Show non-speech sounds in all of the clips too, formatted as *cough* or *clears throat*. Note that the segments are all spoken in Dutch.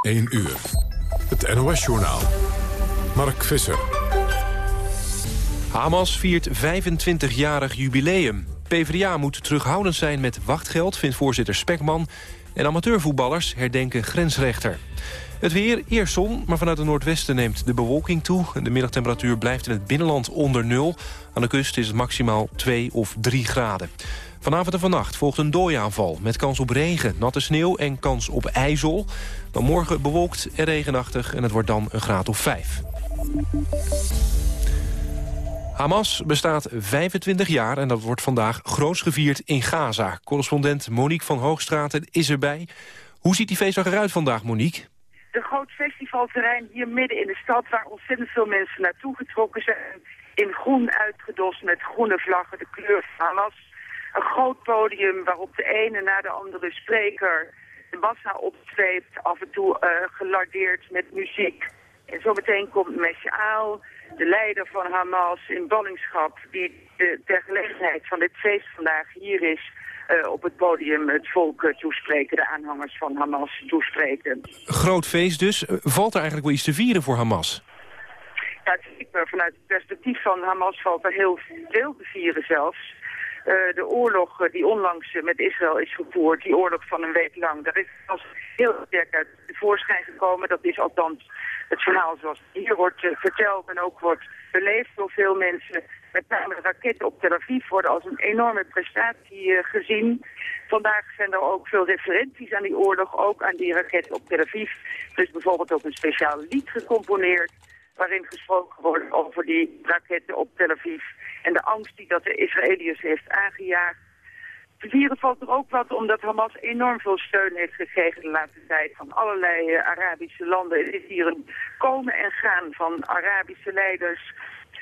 1 uur. Het NOS-journaal. Mark Visser. Hamas viert 25-jarig jubileum. PvdA moet terughoudend zijn met wachtgeld, vindt voorzitter Spekman. En amateurvoetballers herdenken grensrechter. Het weer, eerst zon, maar vanuit het noordwesten neemt de bewolking toe. De middagtemperatuur blijft in het binnenland onder nul. Aan de kust is het maximaal 2 of 3 graden. Vanavond en vannacht volgt een dooiaanval met kans op regen, natte sneeuw en kans op ijzel. Dan morgen bewolkt en regenachtig en het wordt dan een graad of 5. Hamas bestaat 25 jaar en dat wordt vandaag groots gevierd in Gaza. Correspondent Monique van Hoogstraten is erbij. Hoe ziet die feestdag eruit vandaag, Monique? Een groot festivalterrein hier midden in de stad... waar ontzettend veel mensen naartoe getrokken zijn. In groen uitgedost met groene vlaggen, de kleur Hamas. Een groot podium waarop de ene na de andere spreker de massa opzweept. Af en toe uh, gelardeerd met muziek. En zometeen komt Meshaal, de leider van Hamas in ballingschap... die de, ter gelegenheid van dit feest vandaag hier is... Uh, op het podium het volk uh, toespreken, de aanhangers van Hamas toespreken. Groot feest dus. Valt er eigenlijk wel iets te vieren voor Hamas? Ja, vanuit het perspectief van Hamas valt er heel veel te vieren zelfs. Uh, de oorlog die onlangs met Israël is gevoerd, die oorlog van een week lang, daar is als heel sterk uit de voorschijn gekomen. Dat is althans het verhaal zoals hier wordt verteld en ook wordt beleefd door veel mensen. Met name raketten op Tel Aviv worden als een enorme prestatie gezien. Vandaag zijn er ook veel referenties aan die oorlog, ook aan die raketten op Tel Aviv. Er is bijvoorbeeld ook een speciaal lied gecomponeerd waarin gesproken wordt over die raketten op Tel Aviv en de angst die dat de Israëliërs heeft aangejaagd. Te vieren valt er ook wat omdat Hamas enorm veel steun heeft gekregen de laatste tijd van allerlei uh, Arabische landen. Er is hier een komen en gaan van Arabische leiders.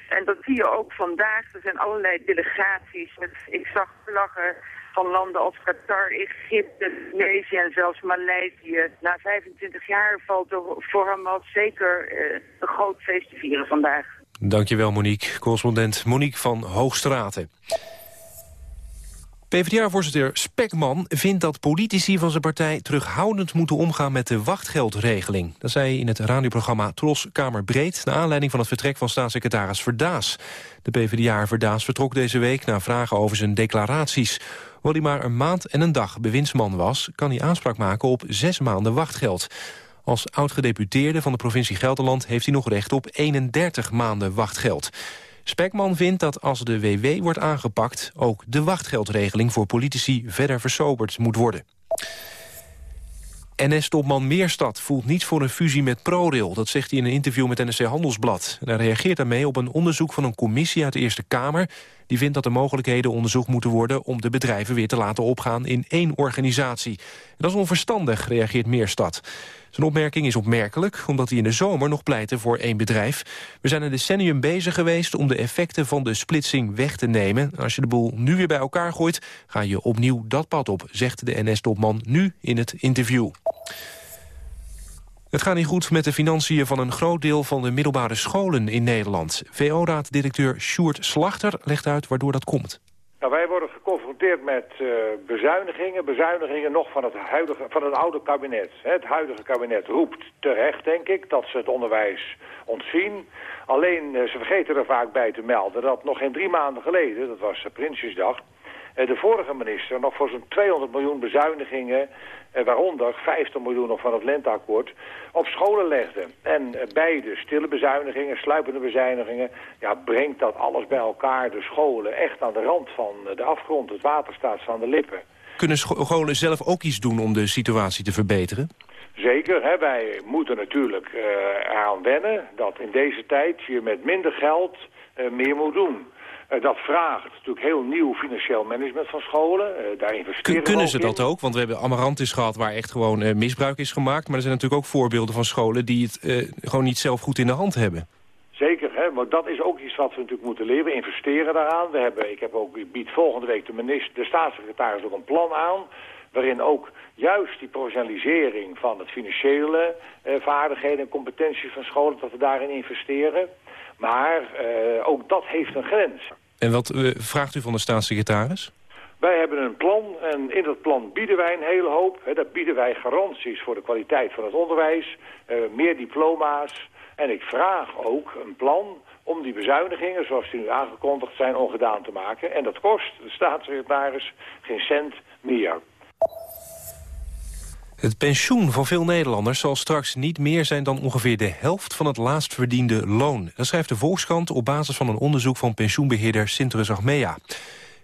En dat zie je ook vandaag. Er zijn allerlei delegaties. Ik zag vlaggen van landen als Qatar, Egypte, Tunesië en zelfs Maleisië. Na 25 jaar valt er voor Hamas zeker uh, een groot feest te vieren vandaag. Dankjewel Monique. Correspondent Monique van Hoogstraten. PvdA-voorzitter Spekman vindt dat politici van zijn partij... terughoudend moeten omgaan met de wachtgeldregeling. Dat zei hij in het radioprogramma Tros Kamerbreed... naar aanleiding van het vertrek van staatssecretaris Verdaas. De PvdA Verdaas vertrok deze week na vragen over zijn declaraties. Hoewel hij maar een maand en een dag bewindsman was... kan hij aanspraak maken op zes maanden wachtgeld. Als oud-gedeputeerde van de provincie Gelderland... heeft hij nog recht op 31 maanden wachtgeld. Spekman vindt dat als de WW wordt aangepakt... ook de wachtgeldregeling voor politici verder versoberd moet worden. NS-topman Meerstad voelt niets voor een fusie met ProRail. Dat zegt hij in een interview met NRC Handelsblad. En hij reageert daarmee op een onderzoek van een commissie uit de Eerste Kamer... die vindt dat er mogelijkheden onderzocht moeten worden... om de bedrijven weer te laten opgaan in één organisatie. Dat is onverstandig, reageert Meerstad. Zijn opmerking is opmerkelijk, omdat hij in de zomer nog pleitte voor één bedrijf. We zijn een decennium bezig geweest om de effecten van de splitsing weg te nemen. Als je de boel nu weer bij elkaar gooit, ga je opnieuw dat pad op, zegt de NS-topman nu in het interview. Het gaat niet goed met de financiën van een groot deel van de middelbare scholen in Nederland. VO-raad-directeur Sjoerd Slachter legt uit waardoor dat komt. Nou, wij worden geconfronteerd met uh, bezuinigingen. Bezuinigingen nog van het, huidige, van het oude kabinet. Het huidige kabinet roept terecht, denk ik, dat ze het onderwijs ontzien. Alleen, uh, ze vergeten er vaak bij te melden dat nog geen drie maanden geleden, dat was Prinsjesdag... Uh, de vorige minister nog voor zo'n 200 miljoen bezuinigingen uh, waaronder 50 miljoen nog van het lenteakkoord, op scholen legde. En uh, beide, stille bezuinigingen, sluipende bezuinigingen, ja, brengt dat alles bij elkaar, de scholen, echt aan de rand van de afgrond. Het water staat aan de lippen. Kunnen scholen zelf ook iets doen om de situatie te verbeteren? Zeker, hè, wij moeten natuurlijk uh, eraan wennen dat in deze tijd je met minder geld uh, meer moet doen. Uh, dat vraagt natuurlijk heel nieuw financieel management van scholen. Uh, daar investeren Kunnen ze dat ook? Want we hebben Amarantis gehad waar echt gewoon uh, misbruik is gemaakt. Maar er zijn natuurlijk ook voorbeelden van scholen die het gewoon niet zelf goed in de hand hebben. Zeker, hè? maar dat is ook iets wat we natuurlijk moeten leren. We investeren daaraan. We hebben, ik heb ook, ik bied volgende week de, minister, de staatssecretaris ook een plan aan waarin ook juist die professionalisering van het financiële vaardigheden en competenties van scholen, dat we daarin investeren. Maar uh, ook dat heeft een grens. En wat uh, vraagt u van de staatssecretaris? Wij hebben een plan en in dat plan bieden wij een hele hoop. Hè, dat bieden wij garanties voor de kwaliteit van het onderwijs, uh, meer diploma's. En ik vraag ook een plan om die bezuinigingen, zoals die nu aangekondigd zijn, ongedaan te maken. En dat kost de staatssecretaris geen cent meer. Het pensioen van veel Nederlanders zal straks niet meer zijn dan ongeveer de helft van het laatst verdiende loon. Dat schrijft de Volkskrant op basis van een onderzoek van pensioenbeheerder Sinterus Achmea.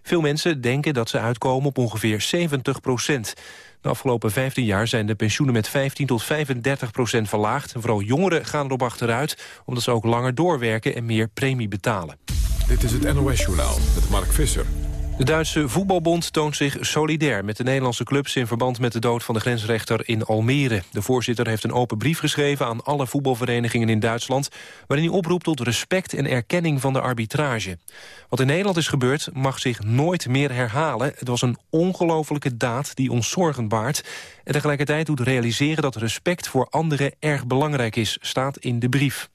Veel mensen denken dat ze uitkomen op ongeveer 70 procent. De afgelopen 15 jaar zijn de pensioenen met 15 tot 35 procent verlaagd. En vooral jongeren gaan erop achteruit, omdat ze ook langer doorwerken en meer premie betalen. Dit is het NOS Journaal met Mark Visser. De Duitse voetbalbond toont zich solidair met de Nederlandse clubs... in verband met de dood van de grensrechter in Almere. De voorzitter heeft een open brief geschreven aan alle voetbalverenigingen in Duitsland... waarin hij oproept tot respect en erkenning van de arbitrage. Wat in Nederland is gebeurd mag zich nooit meer herhalen. Het was een ongelofelijke daad die ons zorgen baart... en tegelijkertijd doet realiseren dat respect voor anderen erg belangrijk is... staat in de brief.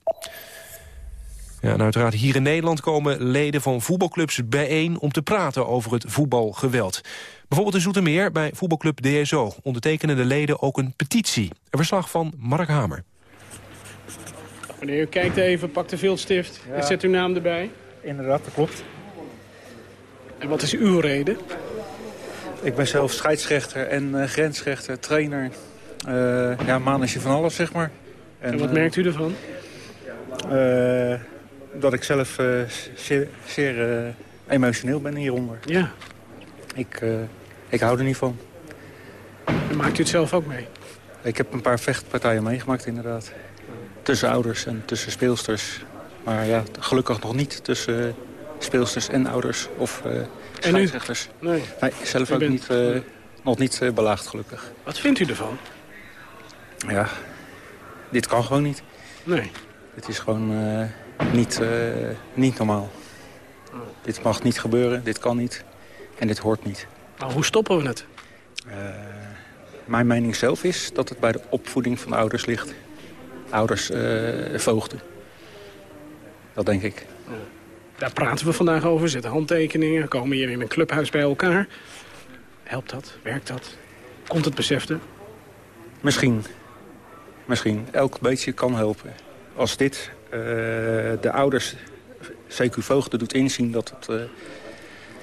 Ja, en uiteraard hier in Nederland komen leden van voetbalclubs bijeen... om te praten over het voetbalgeweld. Bijvoorbeeld in Zoetermeer bij voetbalclub DSO... ondertekenen de leden ook een petitie. Een verslag van Mark Hamer. Meneer, u kijkt even, pak de viltstift en zet uw naam erbij. Inderdaad, dat klopt. En wat is uw reden? Ik ben zelf scheidsrechter en uh, grensrechter, trainer. Uh, ja, manetje van alles, zeg maar. En, en wat uh, merkt u ervan? Dat ik zelf uh, zeer, zeer uh, emotioneel ben hieronder. Ja. Ik, uh, ik hou er niet van. En maakt u het zelf ook mee? Ik heb een paar vechtpartijen meegemaakt inderdaad. Tussen ouders en tussen speelsters. Maar ja, gelukkig nog niet tussen speelsters en ouders of scheidsrechters. Nee. nee. zelf ook niet, nog niet belaagd gelukkig. Wat vindt u ervan? Ja, dit kan gewoon niet. Nee. Dit is gewoon niet, uh, niet normaal. Dit mag niet gebeuren, dit kan niet en dit hoort niet. Maar hoe stoppen we het? Uh, mijn mening zelf is dat het bij de opvoeding van de ouders ligt. Ouders, uh, voogden. Dat denk ik. Daar praten we vandaag over, zetten handtekeningen, komen hier in een clubhuis bij elkaar. Helpt dat? Werkt dat? Komt het besef er? Misschien. Misschien. Elk beetje kan helpen. Als dit de ouders, CQ Voogden, doet inzien dat het uh,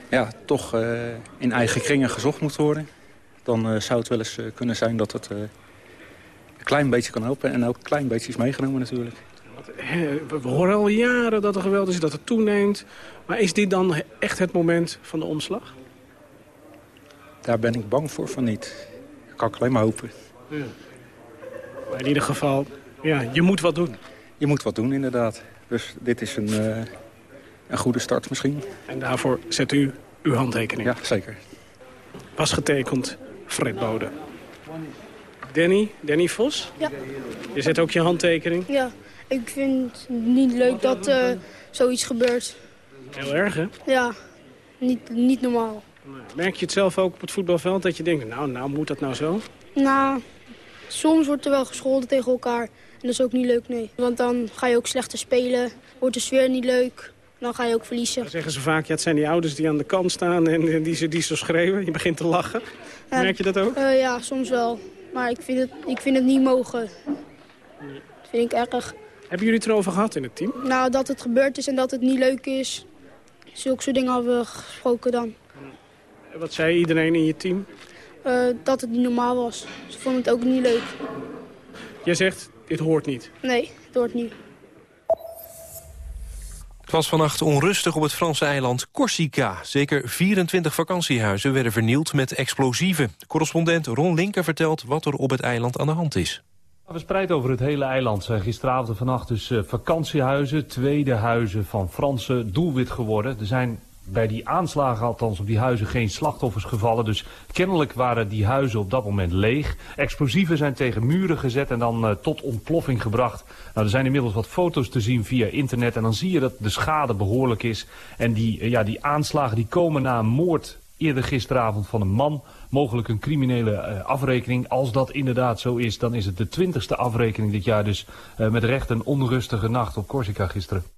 ja, toch uh, in eigen kringen gezocht moet worden. Dan zou het wel eens kunnen zijn dat het een klein beetje kan helpen. En ook een klein beetje is meegenomen natuurlijk. We horen al jaren dat er geweld is, dat het toeneemt. Maar is dit dan echt het moment van de omslag? Daar ben ik bang voor van niet. Dat kan ik alleen maar hopen. Ja. Maar in ieder geval, ja, je moet wat doen je moet wat doen inderdaad. Dus dit is een, uh, een goede start misschien. En daarvoor zet u uw handtekening? Ja, zeker. Was getekend Fred Bode. Danny, Danny Vos? Ja. Je zet ook je handtekening? Ja, ik vind het niet leuk dat uh, zoiets gebeurt. Heel erg, hè? Ja, niet, niet normaal. Merk je het zelf ook op het voetbalveld dat je denkt, nou, nou moet dat nou zo? Nou, soms wordt er wel gescholden tegen elkaar dat is ook niet leuk, nee. Want dan ga je ook slechter spelen, wordt de sfeer niet leuk. Dan ga je ook verliezen. Dan zeggen ze vaak, ja, het zijn die ouders die aan de kant staan en, die, ze, die zo schreeuwen. Je begint te lachen. Merk je dat ook? Uh, ja, soms wel. Maar ik vind het, ik vind het niet mogen. Dat vind ik erg. Hebben jullie het erover gehad in het team? Nou, dat het gebeurd is en dat het niet leuk is. Zulke soort dingen hebben we gesproken dan. En wat zei iedereen in je team? Uh, dat het niet normaal was. Ze vonden het ook niet leuk. Jij zegt, dit hoort niet. Nee, het hoort niet. Het was vannacht onrustig op het Franse eiland Corsica. Zeker 24 vakantiehuizen werden vernield met explosieven. Correspondent Ron Linker vertelt wat er op het eiland aan de hand is. Verspreid over het hele eiland zijn gisteravond en vannacht dus uh, vakantiehuizen, tweede huizen van Fransen doelwit geworden. Er zijn bij die aanslagen althans op die huizen geen slachtoffers gevallen. Dus kennelijk waren die huizen op dat moment leeg. Explosieven zijn tegen muren gezet en dan uh, tot ontploffing gebracht. Nou, er zijn inmiddels wat foto's te zien via internet en dan zie je dat de schade behoorlijk is. En die, uh, ja, die aanslagen die komen na een moord eerder gisteravond van een man. Mogelijk een criminele uh, afrekening. Als dat inderdaad zo is, dan is het de twintigste afrekening dit jaar. Dus met recht een onrustige nacht op Corsica gisteren.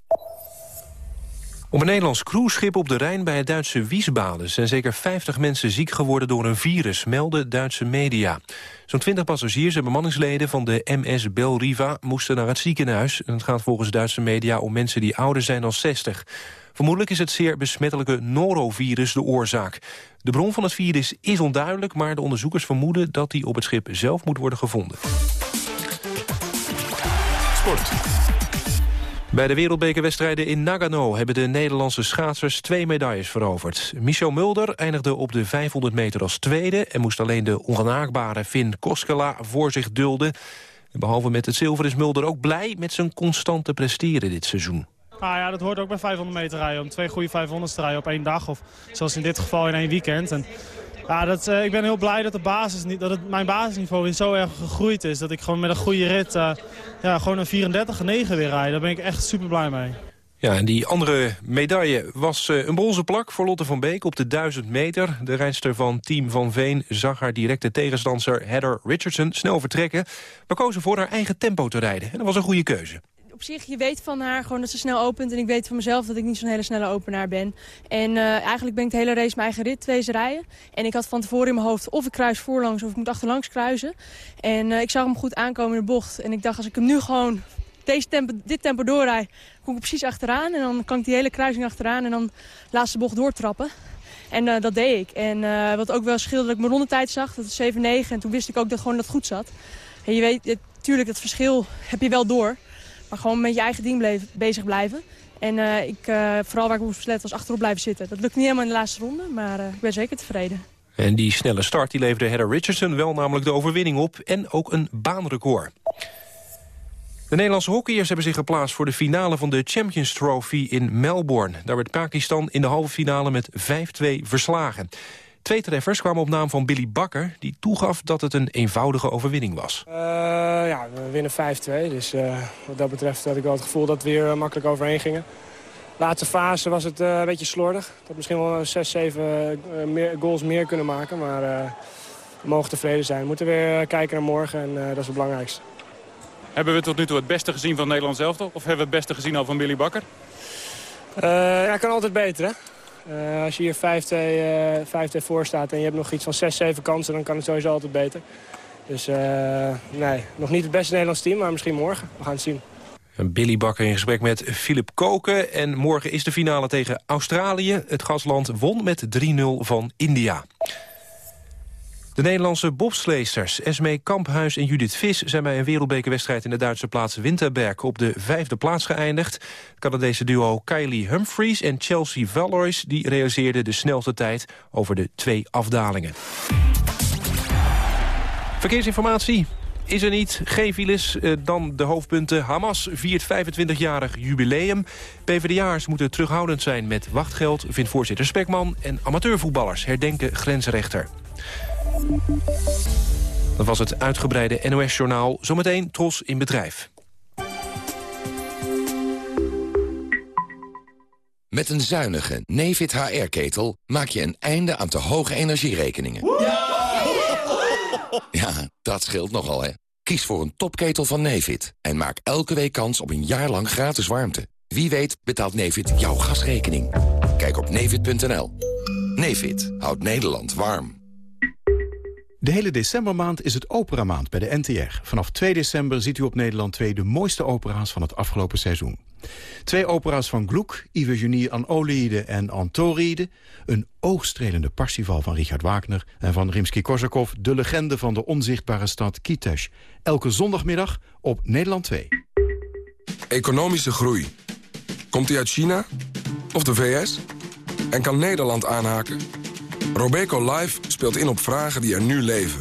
Op een Nederlands cruiseschip op de Rijn bij het Duitse Wiesbaden... zijn zeker 50 mensen ziek geworden door een virus, melden Duitse media. Zo'n 20 passagiers en bemanningsleden van de MS Belriva... moesten naar het ziekenhuis. En het gaat volgens Duitse media om mensen die ouder zijn dan 60. Vermoedelijk is het zeer besmettelijke norovirus de oorzaak. De bron van het virus is onduidelijk... maar de onderzoekers vermoeden dat die op het schip zelf moet worden gevonden. Sport. Bij de wereldbekerwedstrijden in Nagano hebben de Nederlandse schaatsers twee medailles veroverd. Michel Mulder eindigde op de 500 meter als tweede... en moest alleen de ongenaakbare Finn Koskela voor zich dulden. behalve met het zilver is Mulder ook blij met zijn constante presteren dit seizoen. Ah ja, dat hoort ook bij 500 meter rijden. Om twee goede 500 te rijden op één dag. Of zoals in dit geval in één weekend. En ja, dat, uh, ik ben heel blij dat, de basis, dat het, mijn basisniveau zo erg gegroeid is. Dat ik gewoon met een goede rit uh, ja, gewoon een 34 9 weer rijd. Daar ben ik echt super blij mee. Ja, en die andere medaille was uh, een bronzen plak voor Lotte van Beek op de 1000 meter. De rijdster van Team Van Veen zag haar directe tegenstander Heather Richardson snel vertrekken. Maar koos voor haar eigen tempo te rijden. En dat was een goede keuze op zich, je weet van haar gewoon dat ze snel opent. En ik weet van mezelf dat ik niet zo'n hele snelle openaar ben. En uh, eigenlijk ben ik de hele race mijn eigen rit wezen rijden. En ik had van tevoren in mijn hoofd of ik kruis voorlangs of ik moet achterlangs kruisen. En uh, ik zag hem goed aankomen in de bocht. En ik dacht, als ik hem nu gewoon deze tempo, dit tempo doorrijd, kom ik precies achteraan. En dan kan ik die hele kruising achteraan en dan laatste bocht doortrappen. En uh, dat deed ik. En wat ook wel scheelde dat ik mijn rondetijd zag, dat is 7-9. En toen wist ik ook dat gewoon dat goed zat. En je weet, natuurlijk, het verschil heb je wel door. Maar gewoon met je eigen ding bezig blijven. En uh, ik, uh, vooral waar ik moest was achterop blijven zitten. Dat lukt niet helemaal in de laatste ronde, maar uh, ik ben zeker tevreden. En die snelle start die leverde Heather Richardson wel namelijk de overwinning op. En ook een baanrecord. De Nederlandse hockeyers hebben zich geplaatst voor de finale van de Champions Trophy in Melbourne. Daar werd Pakistan in de halve finale met 5-2 verslagen. Twee treffers kwamen op naam van Billy Bakker... die toegaf dat het een eenvoudige overwinning was. Uh, ja, we winnen 5-2. Dus uh, wat dat betreft had ik wel het gevoel dat we weer makkelijk overheen gingen. Laatste fase was het uh, een beetje slordig. Dat misschien wel 6, 7 meer, goals meer kunnen maken. Maar we mogen tevreden zijn. We moeten weer kijken naar morgen en dat is het belangrijkste. Hebben we tot nu toe het beste gezien van Nederland zelf? Of hebben we het beste gezien al van Billy Bakker? ja, kan altijd beter, hè? Uh, als je hier 5-2 uh, voor staat en je hebt nog iets van 6, 7 kansen... dan kan het sowieso altijd beter. Dus uh, nee, nog niet het beste Nederlands team, maar misschien morgen. We gaan het zien. Billy Bakker in gesprek met Philip Koken. En morgen is de finale tegen Australië. Het gastland won met 3-0 van India. De Nederlandse bobsleesters Esmee Kamphuis en Judith Vis... zijn bij een wereldbekerwedstrijd in de Duitse plaats Winterberg... op de vijfde plaats geëindigd. Canadese duo Kylie Humphries en Chelsea Valois... die realiseerden de snelste tijd over de twee afdalingen. Verkeersinformatie is er niet. Geen files, eh, dan de hoofdpunten. Hamas viert 25-jarig jubileum. PvdA'ers moeten terughoudend zijn met wachtgeld... vindt voorzitter Spekman. En amateurvoetballers herdenken grensrechter. Dat was het uitgebreide NOS-journaal. Zometeen Tros in bedrijf. Met een zuinige Nefit HR-ketel maak je een einde aan te hoge energierekeningen. Ja, dat scheelt nogal, hè. Kies voor een topketel van Nefit en maak elke week kans op een jaar lang gratis warmte. Wie weet betaalt Nefit jouw gasrekening. Kijk op nefit.nl. Nefit houdt Nederland warm. De hele decembermaand is het operamaand bij de NTR. Vanaf 2 december ziet u op Nederland 2 de mooiste opera's van het afgelopen seizoen. Twee opera's van Gluck, Iphigenie aan Oliede en Antoride. Een oogstrelende Parsifal van Richard Wagner. En van Rimsky-Korsakov, de legende van de onzichtbare stad Kitesh. Elke zondagmiddag op Nederland 2. Economische groei. Komt die uit China? Of de VS? En kan Nederland aanhaken? Robeco Live speelt in op vragen die er nu leven.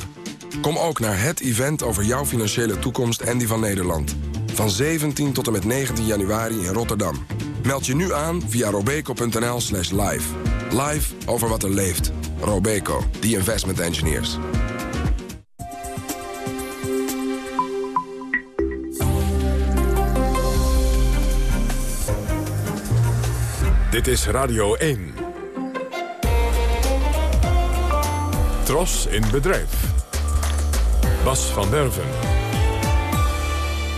Kom ook naar het event over jouw financiële toekomst en die van Nederland. Van 17 tot en met 19 januari in Rotterdam. Meld je nu aan via robeco.nl slash live. Live over wat er leeft. Robeco, the investment engineers. Dit is Radio 1. Tros in bedrijf. Bas van Werven.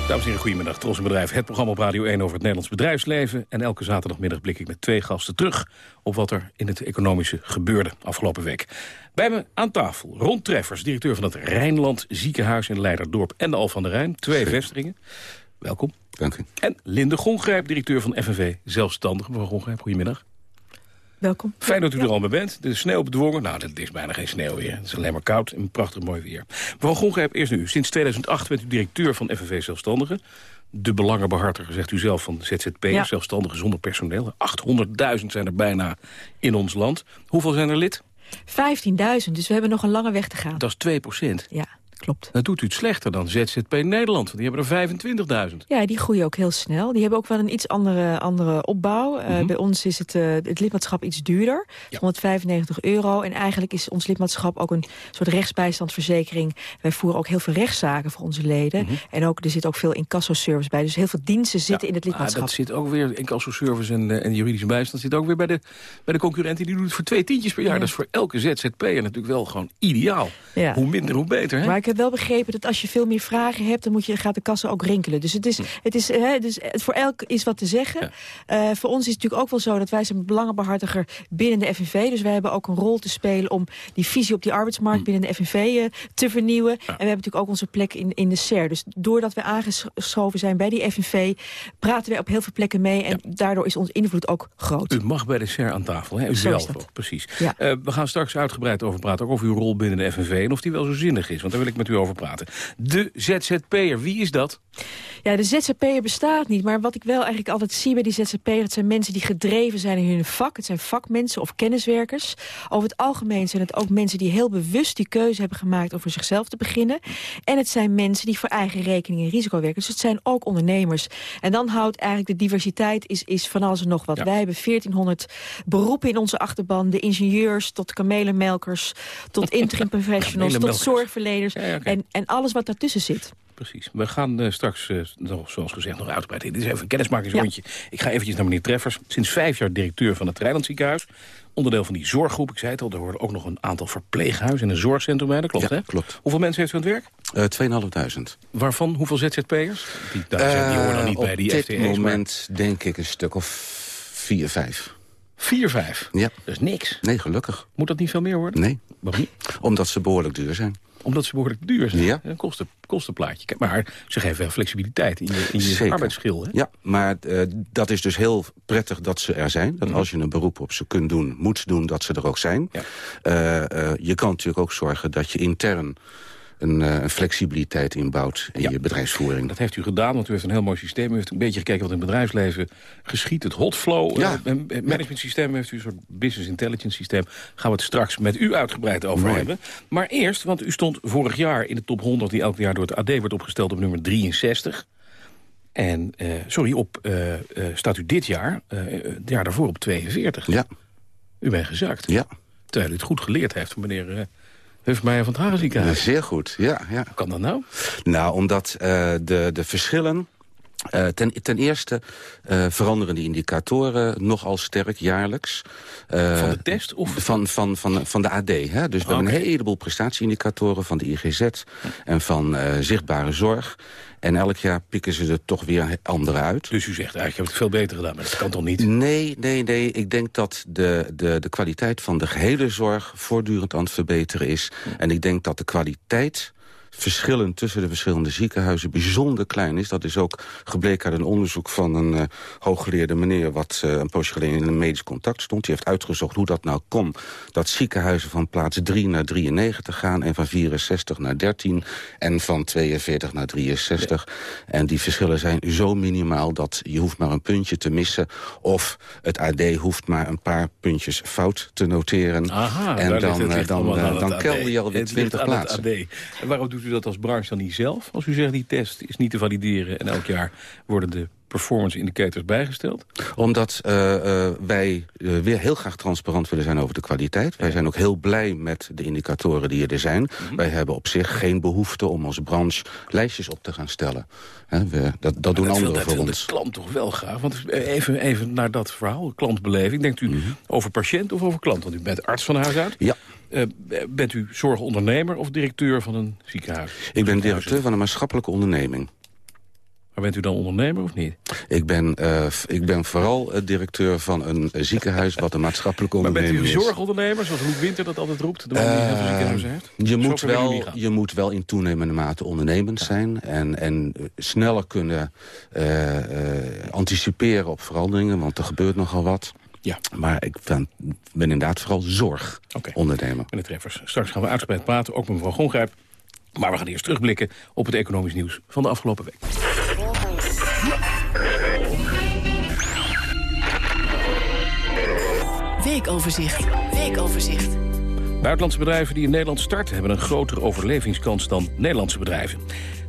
Dames en heren, goedemiddag. Tros een bedrijf, het programma op Radio 1 over het Nederlands bedrijfsleven. En elke zaterdagmiddag blik ik met twee gasten terug... op wat er in het economische gebeurde afgelopen week. Bij me aan tafel Ron Treffers, directeur van het Rijnland Ziekenhuis in Leiderdorp... en de Al van der Rijn, twee vestigingen. Welkom. Dank u. En Linde Gongrijp, directeur van FNV Zelfstandig. Mevrouw Gongrijp, goedemiddag. Welkom. Fijn dat u er al bij bent. De sneeuw bedwongen. Nou, het is bijna geen sneeuw weer. Het is alleen maar koud en prachtig mooi weer. Mevrouw Gongrijp, eerst nu. Sinds 2008 bent u directeur van FNV Zelfstandigen. De belangenbehartiger, zegt u zelf, van ZZP, Ja. zelfstandigen zonder personeel. 800.000 zijn er bijna in ons land. Hoeveel zijn er lid? 15.000, dus we hebben nog een lange weg te gaan. Dat is 2 procent. Ja, klopt. Dat doet u het slechter dan ZZP Nederland. Want die hebben er 25.000. Ja, die groeien ook heel snel. Die hebben ook wel een iets andere, andere opbouw. Eh, Mhm. bij ons is het, eh, het lidmaatschap iets duurder. 195 euro. En eigenlijk is ons lidmaatschap ook een soort rechtsbijstandsverzekering. Wij voeren ook heel veel rechtszaken voor onze leden. Mhm. En ook, er zit ook veel incassoservice bij. Dus heel veel diensten zitten in het Ah, lidmaatschap. dat zit ook weer, incassoservice en, eh, en juridische bijstand... zit ook weer bij de, bij de concurrenten. Die doen het voor twee tientjes per jaar. Ja. Dat is voor elke ZZP'er natuurlijk wel gewoon ideaal. Hoe minder, hoe beter. Hè? Heb wel begrepen dat als je veel meer vragen hebt... dan moet je, gaat de kassa ook rinkelen. Dus, het is, het is, hè, dus het- voor elk is wat te zeggen. Eh, voor ons is het natuurlijk ook wel zo dat wij zijn belangenbehartiger binnen de FNV. Dus wij hebben ook een rol te spelen om die visie op die arbeidsmarkt binnen de FNV eh, te vernieuwen. En we hebben natuurlijk ook onze plek in, in de SER. Dus doordat we aangeschoven zijn bij die FNV... praten wij op heel veel plekken mee. En daardoor is onze invloed ook groot. U mag bij de SER aan tafel, hè? U zelf ook, precies. Eh, we gaan straks uitgebreid over praten, ook over uw rol binnen de FNV... en of die wel zo zinnig is, want daar wil ik met u over praten. De ZZP'er, wie is dat? Ja, de ZZP'er bestaat niet. Maar wat ik wel eigenlijk altijd zie bij die ZZP'er... dat zijn mensen die gedreven zijn in hun vak. Het zijn vakmensen of kenniswerkers. Over het algemeen zijn het ook mensen die heel bewust die keuze hebben gemaakt... om voor zichzelf te beginnen. En het zijn mensen die voor eigen rekening en risico werken. Dus het zijn ook ondernemers. En dan houdt eigenlijk de diversiteit is, is van alles en nog wat. Wij hebben 1400 beroepen in onze achterban. De ingenieurs tot kamelenmelkers, tot interim *laughs* professionals... tot En, en alles wat daartussen zit. Precies. We gaan eh, straks, eh, nog, zoals gezegd, nog uitgebreid in. Dit is even een kennismakingsrondje. Ik ga eventjes naar meneer Treffers. Sinds vijf jaar directeur van het Rijnland Ziekenhuis. Onderdeel van die zorggroep. Ik zei het al, er horen ook nog een aantal verpleeghuizen en een zorgcentrum bij. Dat klopt, Ja, hè? klopt. Hoeveel mensen heeft u aan het werk? Uh, 2.500. Waarvan hoeveel ZZP'ers? Die, daar zijn, die horen dan niet Eh, bij die Op dit FTE's. maar- moment denk ik een stuk of vier, vijf. Vier, vijf? Ja. Dat is niks. Nee, gelukkig. Moet dat niet veel meer worden? Nee. Waarom niet? Omdat ze behoorlijk duur zijn. Omdat ze behoorlijk duur zijn? Ja. Een kosten, kostenplaatje. Maar ze geven wel flexibiliteit in je, in je arbeidsschil. Hè? Ja, maar eh, dat is dus heel prettig dat ze er zijn. Mhm. Dat als je een beroep op ze kunt doen, moet doen, dat ze er ook zijn. Eh, eh, je kan natuurlijk ook zorgen dat je intern een, eh, een flexibiliteit inbouwt in je bedrijfsvoering. Dat heeft u gedaan, want u heeft een heel mooi systeem. U heeft een beetje gekeken wat in het bedrijfsleven geschiet. Het hotflow Ja. eh, management systeem heeft u een soort business intelligence systeem. Gaan we het straks met u uitgebreid over Mooi. hebben. Maar eerst, want u stond vorig jaar in de top 100... die elk jaar door het AD wordt opgesteld op nummer 63. En, eh, sorry, op, staat u dit jaar, het jaar daarvoor op 42. Ja. U bent gezakt. Ja. Terwijl u het goed geleerd heeft van meneer Hufmeijer van het Hagen ziekenhuis. Zeer goed, ja. ja. Hoe kan dat nou? Nou, omdat eh, de, de verschillen... Uh, ten, ten eerste uh, veranderen die indicatoren nogal sterk jaarlijks. Uh, van de test? Of? Van, van, van, van de AD. Hè? Dus we okay. hebben een heleboel prestatieindicatoren van de IGZ en van zichtbare zorg. En elk jaar pikken ze er toch weer andere uit. Dus u zegt eigenlijk, je hebt het veel beter gedaan, maar dat kan toch niet? Nee, nee, nee. Ik denk dat de, de, de kwaliteit van de gehele zorg voortdurend aan het verbeteren is. En ik denk dat de kwaliteit verschillen tussen de verschillende ziekenhuizen bijzonder klein is. Dat is ook gebleken uit een onderzoek van een uh, hooggeleerde meneer... wat uh, een poosje geleden in een medisch contact stond. Die heeft uitgezocht hoe dat nou kon. Dat ziekenhuizen van plaats 3 naar 93 gaan... en van 64 naar 13 en van 42 naar 63. Ja. En die verschillen zijn zo minimaal dat je hoeft maar een puntje te missen... of het AD hoeft maar een paar puntjes fout te noteren. Aha, en dan, ligt, dan, dan, kelder je alweer 20 plaatsen. En waarom doet u dat als branche dan niet zelf? Als u zegt die test is niet te valideren... en elk jaar worden de performance indicators bijgesteld? Omdat uh, uh, wij uh, weer heel graag transparant willen zijn over de kwaliteit. Wij zijn ook heel blij met de indicatoren die er zijn. Mm -hmm. Wij hebben op zich geen behoefte om als branche lijstjes op te gaan stellen. He, we, dat, dat doen dat anderen wil, voor dat ons. de klant toch wel graag? Want even, even naar dat verhaal, klantbeleving. Denkt u mm -hmm. over patiënt of over klant? Want u bent arts van huis uit. Ja. Uh, bent u zorgondernemer of directeur van een ziekenhuis? Ik ben directeur van een maatschappelijke onderneming. Maar bent u dan ondernemer of niet? Ik ben, uh, ik ben vooral uh, directeur van een uh, ziekenhuis... wat een maatschappelijke onderneming is. Maar bent u zorgondernemer, zoals Roek Winter dat altijd roept? De man die heel veel ziekenhuizen heeft? Je moet, wel, je moet wel in toenemende mate ondernemend ja. zijn... en, en sneller kunnen anticiperen op veranderingen... want er gebeurt nogal wat. Ja. Maar ik ben, ben inderdaad vooral zorgondernemer. Okay. Meneer Treffers, straks gaan we uitgebreid praten, ook met mevrouw Gongrijp. Maar we gaan eerst terugblikken op het economisch nieuws van de afgelopen week. Weekoverzicht. Weekoverzicht. Buitenlandse bedrijven die in Nederland starten... hebben een grotere overlevingskans dan Nederlandse bedrijven.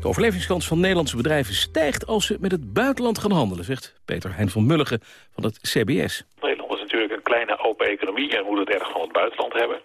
De overlevingskans van Nederlandse bedrijven stijgt als ze met het buitenland gaan handelen... zegt Peter Hein van Mulligen van het CBS. Nederland natuurlijk een kleine open economie en moet het erg van het buitenland hebben.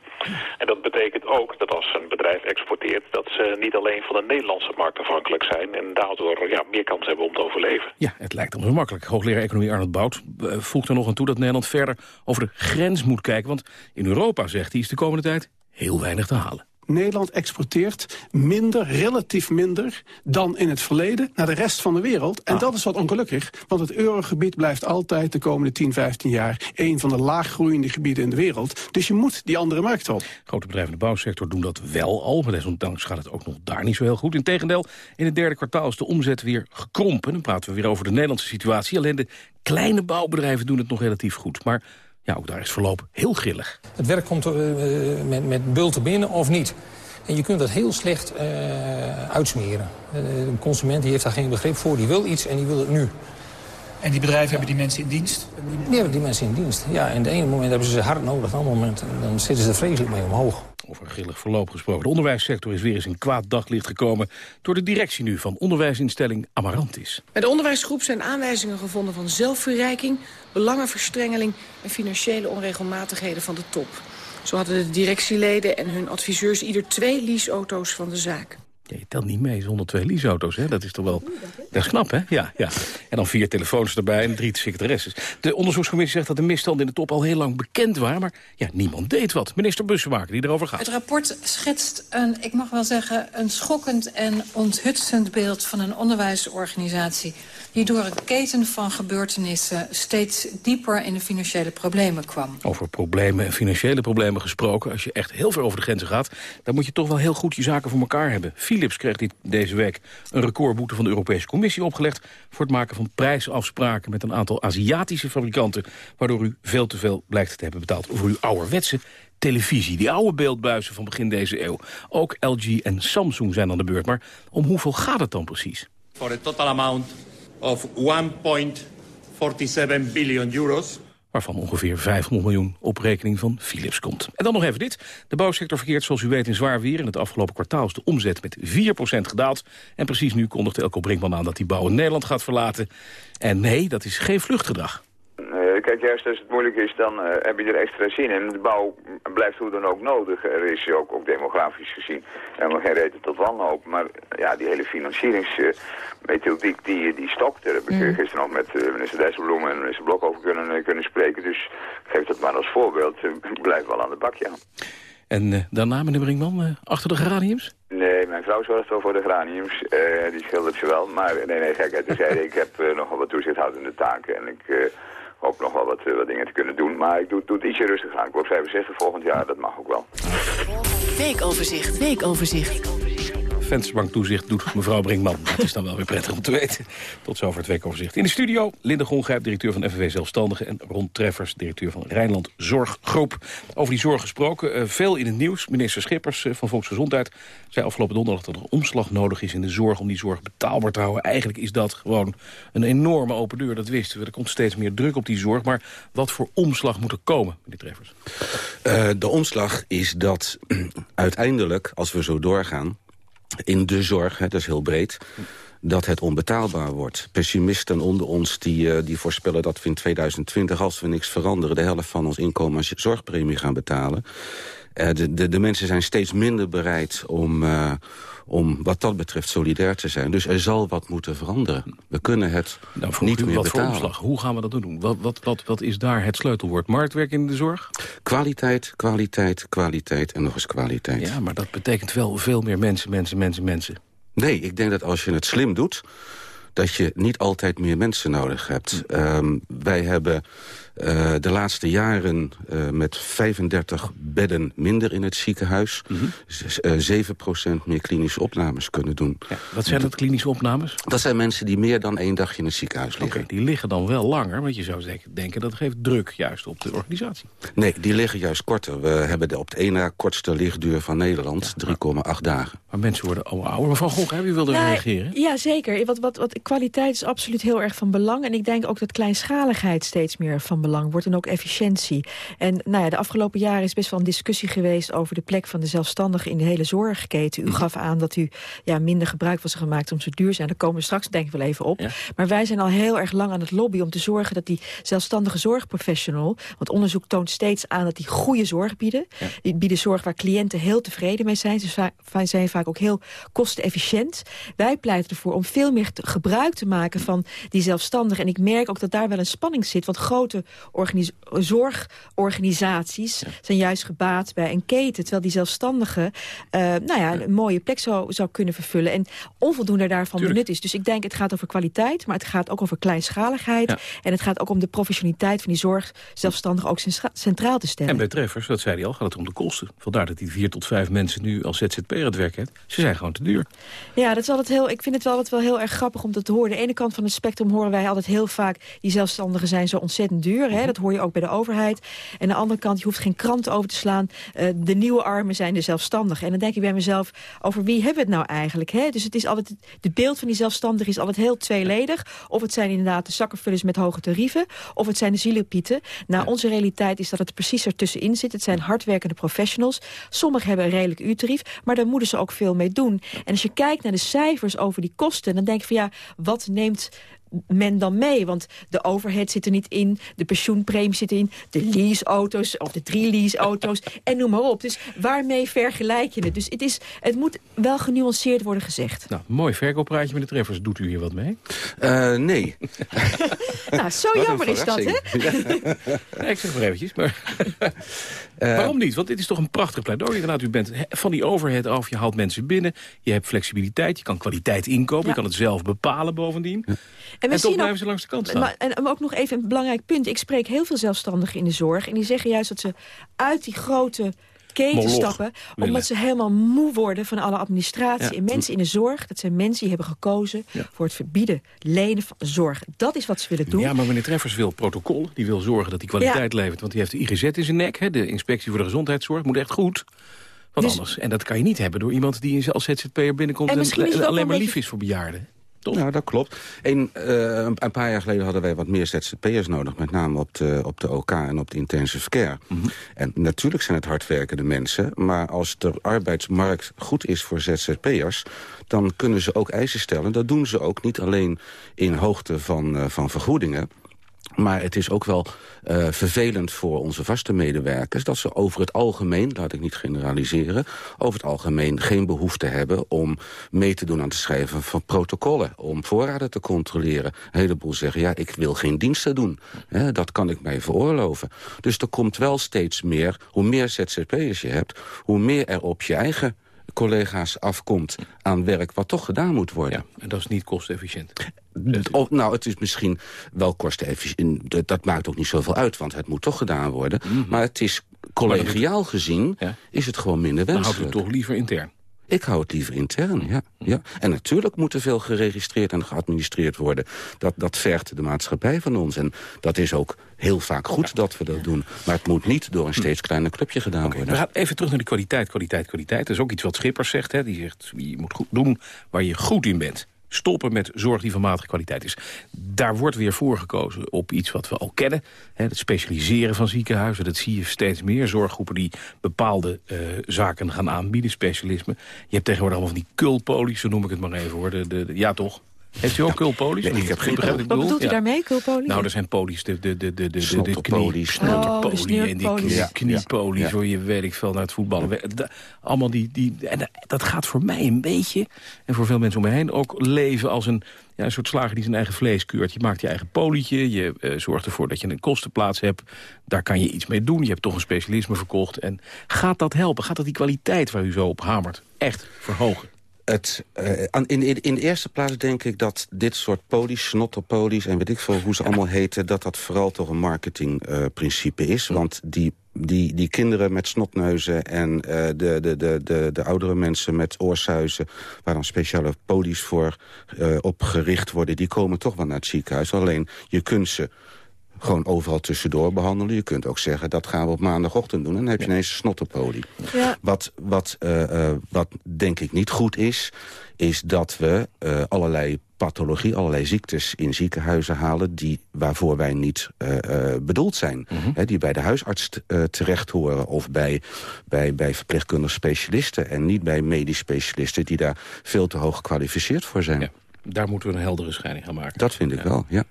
En dat betekent ook dat als een bedrijf exporteert... dat ze niet alleen van de Nederlandse markt afhankelijk zijn... en daardoor ja, meer kans hebben om te overleven. Ja, het lijkt ons makkelijk. Hoogleraar Economie Arnold Bout voegt er nog aan toe... dat Nederland verder over de grens moet kijken. Want in Europa, zegt hij, is de komende tijd heel weinig te halen. Nederland exporteert minder, relatief minder... dan in het verleden naar de rest van de wereld. En ah. dat is wat ongelukkig, want het eurogebied blijft altijd... de komende 10, 15 jaar een van de laaggroeiende gebieden in de wereld. Dus je moet die andere markt op. Grote bedrijven in de bouwsector doen dat wel al... maar desondanks gaat het ook nog daar niet zo heel goed. Integendeel, in het derde kwartaal is de omzet weer gekrompen. Dan praten we weer over de Nederlandse situatie. Alleen de kleine bouwbedrijven doen het nog relatief goed. Maar ja, ook daar is verloop heel grillig. Het werk komt er, uh, met, met bulten binnen of niet. En je kunt dat heel slecht uh, uitsmeren. Een consument die heeft daar geen begrip voor, die wil iets en die wil het nu. En die bedrijven hebben die mensen in dienst? Die hebben die mensen in dienst, ja. En de ene moment hebben ze ze hard nodig, de andere moment dan zitten ze er vreselijk mee omhoog. Over grillig verloop gesproken. De onderwijssector is weer eens in kwaad daglicht gekomen... door de directie nu van onderwijsinstelling Amarantis. Bij de onderwijsgroep zijn aanwijzingen gevonden van zelfverrijking... belangenverstrengeling en financiële onregelmatigheden van de top. Zo hadden de directieleden en hun adviseurs ieder twee leaseauto's van de zaak. Ja, je telt niet mee, zonder twee leaseauto's, hè? Dat is toch wel... Dat is knap, hè? Ja, ja. En dan vier telefoons erbij en drie secretaresses. De onderzoekscommissie zegt dat de misstanden in de top al heel lang bekend waren... maar ja, niemand deed wat. Minister Bussemaker, die erover gaat. Het rapport schetst een, ik mag wel zeggen... een schokkend en onthutsend beeld van een onderwijsorganisatie... die door een keten van gebeurtenissen steeds dieper in de financiële problemen kwam. Over problemen en financiële problemen gesproken... als je echt heel ver over de grenzen gaat... dan moet je toch wel heel goed je zaken voor elkaar hebben. Philips kreeg dit deze week een recordboete van de Europese Commissie opgelegd... voor het maken van prijsafspraken met een aantal Aziatische fabrikanten... waardoor u veel te veel blijkt te hebben betaald voor uw ouderwetse televisie. Die oude beeldbuizen van begin deze eeuw. Ook LG en Samsung zijn aan de beurt. Maar om hoeveel gaat het dan precies? For a total amount of 1.47 billion euros waarvan ongeveer 500 miljoen op rekening van Philips komt. En dan nog even dit. De bouwsector verkeert zoals u weet in zwaar weer. In het afgelopen kwartaal is de omzet met 4% gedaald. En precies nu kondigt Elko Brinkman aan dat die bouw in Nederland gaat verlaten. En nee, dat is geen vluchtgedrag. Uh, kijk, juist als het moeilijk is, dan uh, heb je er extra zin in. De bouw blijft hoe dan ook nodig. Er is ook, ook demografisch gezien helemaal geen reden tot wanhoop. Maar ja, die hele financieringsmethodiek, die, die stokt. Daar heb ik mm. gisteren nog met uh, minister Dijsselbloem en minister Blok over kunnen, kunnen spreken. Dus geef dat maar als voorbeeld. *laughs* Blijf wel aan de bak, ja. En daarna, meneer Brinkman, achter de geraniums? Nee, mijn vrouw zorgt wel voor de geraniums. die schildert ze wel. Maar nee, nee, gekheid terzijde. *laughs* ik heb nogal wat toezichthoudende taken. En ik hoop nog wel wat, dingen te kunnen doen. Maar ik doe, doe het ietsje rustig aan. Ik word 65 volgend jaar, dat mag ook wel. Weekoverzicht, weekoverzicht. Vensterbanktoezicht doet mevrouw Brinkman. Dat is dan wel weer prettig om te weten. Tot zover het weekoverzicht. In de studio Linde Gongrijp, directeur van FNV Zelfstandigen... en Ron Treffers, directeur van Rijnland Zorggroep. Over die zorg gesproken, uh, veel in het nieuws. Minister Schippers uh, van Volksgezondheid zei afgelopen donderdag... dat er omslag nodig is in de zorg om die zorg betaalbaar te houden. Eigenlijk is dat gewoon een enorme open deur, dat wisten we. Er komt steeds meer druk op die zorg. Maar wat voor omslag moet er komen, meneer Treffers? Uh, de omslag is dat *clears throat* uiteindelijk, als we zo doorgaan in de zorg, hè, dat is heel breed dat het onbetaalbaar wordt. Pessimisten onder ons die, uh, die voorspellen dat we in 2020... als we niks veranderen, de helft van ons inkomen als zorgpremie gaan betalen. Uh, de, de, de, mensen zijn steeds minder bereid om, uh, om wat dat betreft solidair te zijn. Dus er zal wat moeten veranderen. We kunnen het nou, niet u meer wat betalen. Voor omslag. Hoe gaan we dat doen? Wat, wat, wat, wat is daar het sleutelwoord? Marktwerk in de zorg? Kwaliteit, kwaliteit, kwaliteit en nog eens kwaliteit. Ja, maar dat betekent wel veel meer mensen, mensen, mensen, mensen. Nee, ik denk dat als je het slim doet dat je niet altijd meer mensen nodig hebt. Ehm, wij hebben uh, de laatste jaren uh, met 35 bedden minder in het ziekenhuis... Mm -hmm. uh, 7% meer klinische opnames kunnen doen. Ja, wat zijn dat klinische opnames? Dat zijn mensen die meer dan één dagje in het ziekenhuis liggen. Okay, die liggen dan wel langer, want je zou denken dat geeft druk juist op de organisatie. Nee, die liggen juist korter. We hebben de op het één na kortste lichtduur van Nederland, ja, 3,8 dagen. Maar mensen worden allemaal ouder. Mevrouw Gogh, hè, u wilde ja, reageren? Ja, zeker. Wat, wat, wat, kwaliteit is absoluut heel erg van belang. En ik denk ook dat kleinschaligheid steeds meer van belang wordt. En ook efficiëntie. En nou ja, de afgelopen jaren is best wel een discussie geweest... over de plek van de zelfstandigen in de hele zorgketen. U gaf aan dat u ja, minder gebruik was gemaakt om zo duur zijn. Daar komen we straks denk ik wel even op. Ja. Maar wij zijn al heel erg lang aan het lobbyen om te zorgen... dat die zelfstandige zorgprofessional... want onderzoek toont steeds aan dat die goede zorg bieden. Ja. Die bieden zorg waar cliënten heel tevreden mee zijn. Ze zijn vaak ook heel kostenefficiënt. Wij pleiten ervoor om veel meer gebruik te maken van die zelfstandigen. En ik merk ook dat daar wel een spanning zit. Want grote zorgorganisaties ja. zijn juist gebaat bij een keten. Terwijl die zelfstandigen uh, nou ja, een mooie plek zou, zou kunnen vervullen. En onvoldoende daarvan Tuurlijk. benut is. Dus ik denk het gaat over kwaliteit, maar het gaat ook over kleinschaligheid. Ja. En het gaat ook om de professionaliteit van die zorg zelfstandig ook centraal te stellen. En bij treffers, dat zei hij al, gaat het om de kosten. Vandaar dat die vier tot vijf mensen nu als ZZP'er het werk heeft. Ze zijn gewoon te duur. Ja, dat is altijd heel, ik vind het wel, altijd wel heel erg grappig om dat te horen. De ene kant van het spectrum horen wij altijd heel vaak... die zelfstandigen zijn zo ontzettend duur. Hè? Dat hoor je ook bij de overheid. En de andere kant, je hoeft geen krant over te slaan. Uh, de nieuwe armen zijn de zelfstandigen. En dan denk ik bij mezelf, over wie hebben we het nou eigenlijk? Hè? Dus het is altijd, de beeld van die zelfstandigen is altijd heel tweeledig. Of het zijn inderdaad de zakkenvullers met hoge tarieven... of het zijn de zielepieten. Nou, ja. onze realiteit is dat het precies ertussenin zit. Het zijn hardwerkende professionals. Sommigen hebben een redelijk uurtarief, maar daar moeten ze ook veel mee doen. En als je kijkt naar de cijfers over die kosten... dan denk ik van ja, wat neemt men dan mee? Want de overhead zit er niet in, de pensioenpremie zit erin... de leaseauto's of de drie leaseauto's *laughs* en noem maar op. Dus waarmee vergelijk je het? Dus het, is, het moet wel genuanceerd worden gezegd. Nou, mooi verkooppraatje met de treffers. Doet u hier wat mee? Uh, nee. *laughs* nou, zo jammer is dat, hè? nee, *laughs* ik zeg maar eventjes, maar... Uh, Waarom niet? Want dit is toch een prachtig pleidooi. Inderdaad, u bent van die overhead af, je haalt mensen binnen... je hebt flexibiliteit, je kan kwaliteit inkopen... Ja. je kan het zelf bepalen bovendien... En, en toch blijven ook, ze langs de kant staan. Maar, en ook nog even een belangrijk punt. Ik spreek heel veel zelfstandigen in de zorg. En die zeggen juist dat ze uit die grote keten stappen. willen. Omdat ze helemaal moe worden van alle administratie. Ja. En mensen in de zorg, dat zijn mensen die hebben gekozen... Ja. voor het verbieden, lenen van zorg. Dat is wat ze willen doen. Ja, maar meneer Treffers wil protocol. Die wil zorgen dat die kwaliteit levert. Want die heeft de IGZ in zijn nek. Hè, de Inspectie voor de Gezondheidszorg. Moet echt goed. Want Dus- anders. En dat kan je niet hebben door iemand die als ZZP'er binnenkomt... En alleen een maar lief is voor bejaarden. Toch? Nou, dat klopt. Een, eh, een een paar jaar geleden hadden wij wat meer ZZP'ers nodig. Met name op de, op de OK en op de intensive care. Mhm. En natuurlijk zijn het hardwerkende mensen. Maar als de arbeidsmarkt goed is voor ZZP'ers... dan kunnen ze ook eisen stellen. Dat doen ze ook niet alleen in hoogte van, eh, van vergoedingen... Maar het is ook wel uh, vervelend voor onze vaste medewerkers... dat ze over het algemeen, laat ik niet generaliseren... over het algemeen geen behoefte hebben om mee te doen aan het schrijven van protocollen... om voorraden te controleren. Een heleboel zeggen, ja, ik wil geen diensten doen. Hè, dat kan ik mij veroorloven. Dus er komt wel steeds meer, hoe meer ZZP'ers je hebt... hoe meer er op je eigen collega's afkomt aan werk wat toch gedaan moet worden. Ja, en dat is niet kostefficiënt. Of, nou, het is misschien wel kostenefficiënt. Dat, maakt ook niet zoveel uit, want het moet toch gedaan worden. Mhm. Maar het is collegiaal gezien, is het gewoon minder Dan houdt u wenselijk. het toch liever intern. Ik hou het liever intern, ja. ja. En natuurlijk moet er veel geregistreerd en geadministreerd worden. Dat, dat vergt de maatschappij van ons. En dat is ook heel vaak goed dat we dat doen. Maar het moet niet door een steeds kleiner clubje gedaan We worden. gaan even terug naar de kwaliteit, kwaliteit, kwaliteit. Dat is ook iets wat Schippers zegt. Hè. Die zegt, je moet goed doen waar je goed in bent. Stoppen met zorg die van matige kwaliteit is. Daar wordt weer voor gekozen op iets wat we al kennen. Hè, het specialiseren van ziekenhuizen. Dat zie je steeds meer. Zorggroepen die bepaalde eh, zaken gaan aanbieden, specialisme. Je hebt tegenwoordig allemaal van die kulpolies, zo noem ik het maar even. Hoor. De, ja, toch? Heeft u ook kulpolies? Nee, ik heb geen wat bedoelt u daarmee, kulpolie? Nou, er zijn polies, de, de, de, de, de, de, Snotterpolies. Oh, en die sneurpolies. knie- Ja, kniepolies, ja. voor je weet ik veel naar het voetballen. Allemaal die, die, en da- dat gaat voor mij een beetje, en voor veel mensen om me heen, ook leven als een, ja, een soort slager die zijn eigen vlees keurt. Je maakt je eigen polietje, je eh, zorgt ervoor dat je een kostenplaats hebt. Daar kan je iets mee doen, je hebt toch een specialisme verkocht. En gaat dat helpen? Gaat dat die kwaliteit waar u zo op hamert echt verhogen? Het, uh, in, in, in, de eerste plaats denk ik dat dit soort polies, snotterpolies... en weet ik veel hoe ze allemaal heten... dat dat vooral toch een marketingprincipe uh, is. Want die die, die kinderen met snotneuzen en uh, de, de, de, de, de oudere mensen met oorsuizen... waar dan speciale polies voor uh, op gericht worden... die komen toch wel naar het ziekenhuis. Alleen je kunt ze gewoon overal tussendoor behandelen. Je kunt ook zeggen, dat gaan we op maandagochtend doen. En dan heb je ineens een snotterpolie. Ja. Wat, wat, uh, uh, wat denk ik niet goed is, is dat we uh, allerlei pathologie, allerlei ziektes in ziekenhuizen halen... Die, waarvoor wij niet uh, bedoeld zijn. Mm -hmm. He, die bij de huisarts terecht horen... of bij, bij, bij verpleegkundige specialisten... en niet bij medisch specialisten... die daar veel te hoog gekwalificeerd voor zijn. Ja, daar moeten we een heldere scheiding gaan maken. Dat vind ik ja. wel, ja.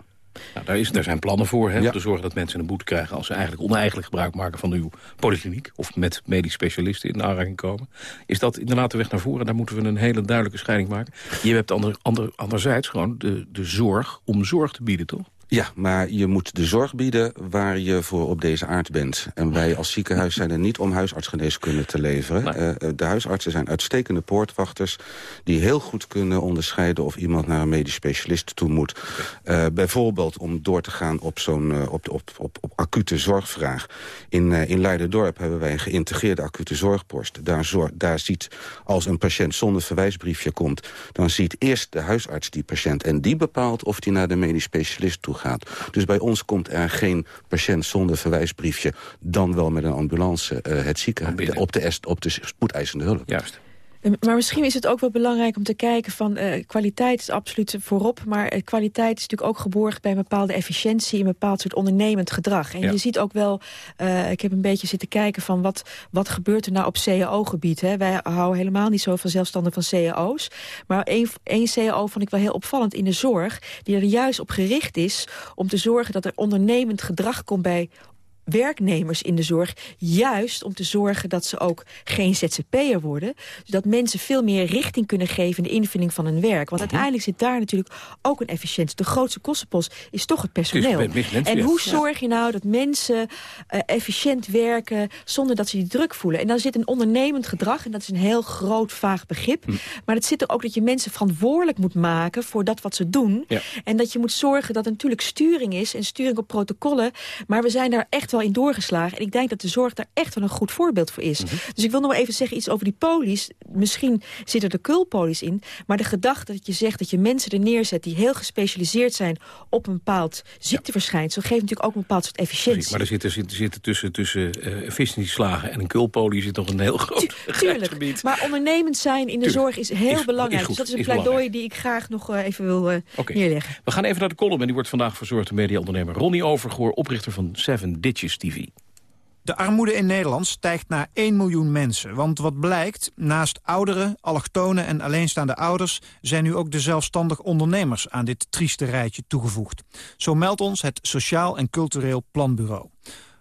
Nou, daar, is, daar zijn plannen voor, hè, ja. om te zorgen dat mensen een boete krijgen... als ze eigenlijk oneigenlijk gebruik maken van uw polykliniek... of met medisch specialisten in aanraking komen. Is dat inderdaad de weg naar voren? Daar moeten we een hele duidelijke scheiding maken. Je hebt ander, ander, anderzijds gewoon de, de zorg om zorg te bieden, toch? Ja, maar je moet de zorg bieden waar je voor op deze aard bent. En wij als ziekenhuis zijn er niet om huisartsgeneeskunde te leveren. Nee. Uh, de huisartsen zijn uitstekende poortwachters... die heel goed kunnen onderscheiden of iemand naar een medisch specialist toe moet. Uh, bijvoorbeeld om door te gaan op zo'n uh, op, op, op, op acute zorgvraag. In, in Leiderdorp hebben wij een geïntegreerde acute zorgpost. Daar, zor, daar ziet, als een patiënt zonder verwijsbriefje komt... dan ziet eerst de huisarts die patiënt... en die bepaalt of die naar de medisch specialist toe gaat. Dus bij ons komt er geen patiënt zonder verwijsbriefje... dan wel met een ambulance uh, het ziekenhuis op de, op de spoedeisende hulp. Juist. Maar misschien is het ook wel belangrijk om te kijken van uh, kwaliteit is absoluut voorop. Maar uh, kwaliteit is natuurlijk ook geborgd bij een bepaalde efficiëntie, een bepaald soort ondernemend gedrag. En ja. je ziet ook wel, uh, ik heb een beetje zitten kijken van wat, wat gebeurt er nou op cao-gebied. Wij houden helemaal niet zo van zelfstandig van cao's. Maar één, één cao vond ik wel heel opvallend in de zorg, die er juist op gericht is om te zorgen dat er ondernemend gedrag komt bij werknemers in de zorg... juist om te zorgen dat ze ook geen ZZP'er worden. Zodat mensen veel meer richting kunnen geven... in de invulling van hun werk. Want uiteindelijk zit daar natuurlijk ook een efficiëntie. De grootste kostenpost is toch het personeel. en hoe zorg je nou dat mensen uh, efficiënt werken... zonder dat ze die druk voelen? En dan zit een ondernemend gedrag... en dat is een heel groot, vaag begrip. Hm. Maar het zit er ook dat je mensen verantwoordelijk moet maken... voor dat wat ze doen. Ja. En dat je moet zorgen dat er natuurlijk sturing is... en sturing op protocollen. Maar we zijn daar echt wel in doorgeslagen. En ik denk dat de zorg daar echt wel een goed voorbeeld voor is. Mm -hmm. Dus ik wil nog maar even zeggen iets over die polies. Misschien zitten er kulpolies in. Maar de gedachte dat je zegt dat je mensen er neerzet... die heel gespecialiseerd zijn op een bepaald ziekteverschijnsel... geeft natuurlijk ook een bepaald soort efficiëntie. Maar er zitten, zitten, zitten tussen, tussen uh, efficiëntieslagen en een kulpolie... zit nog een heel groot Tu tuurlijk, gebied. Maar ondernemend zijn in de tuurlijk. zorg is heel is, belangrijk. Is goed, dus dat is een pleidooi die ik graag nog uh, even wil uh, okay. neerleggen. We gaan even naar de column en die wordt vandaag verzorgd door mediaondernemer Ronnie Overgoor... oprichter van Seven TV. De armoede in Nederland stijgt naar 1 miljoen mensen. Want wat blijkt, naast ouderen, allochtonen en alleenstaande ouders... zijn nu ook de zelfstandig ondernemers aan dit trieste rijtje toegevoegd. Zo meldt ons het Sociaal en Cultureel Planbureau.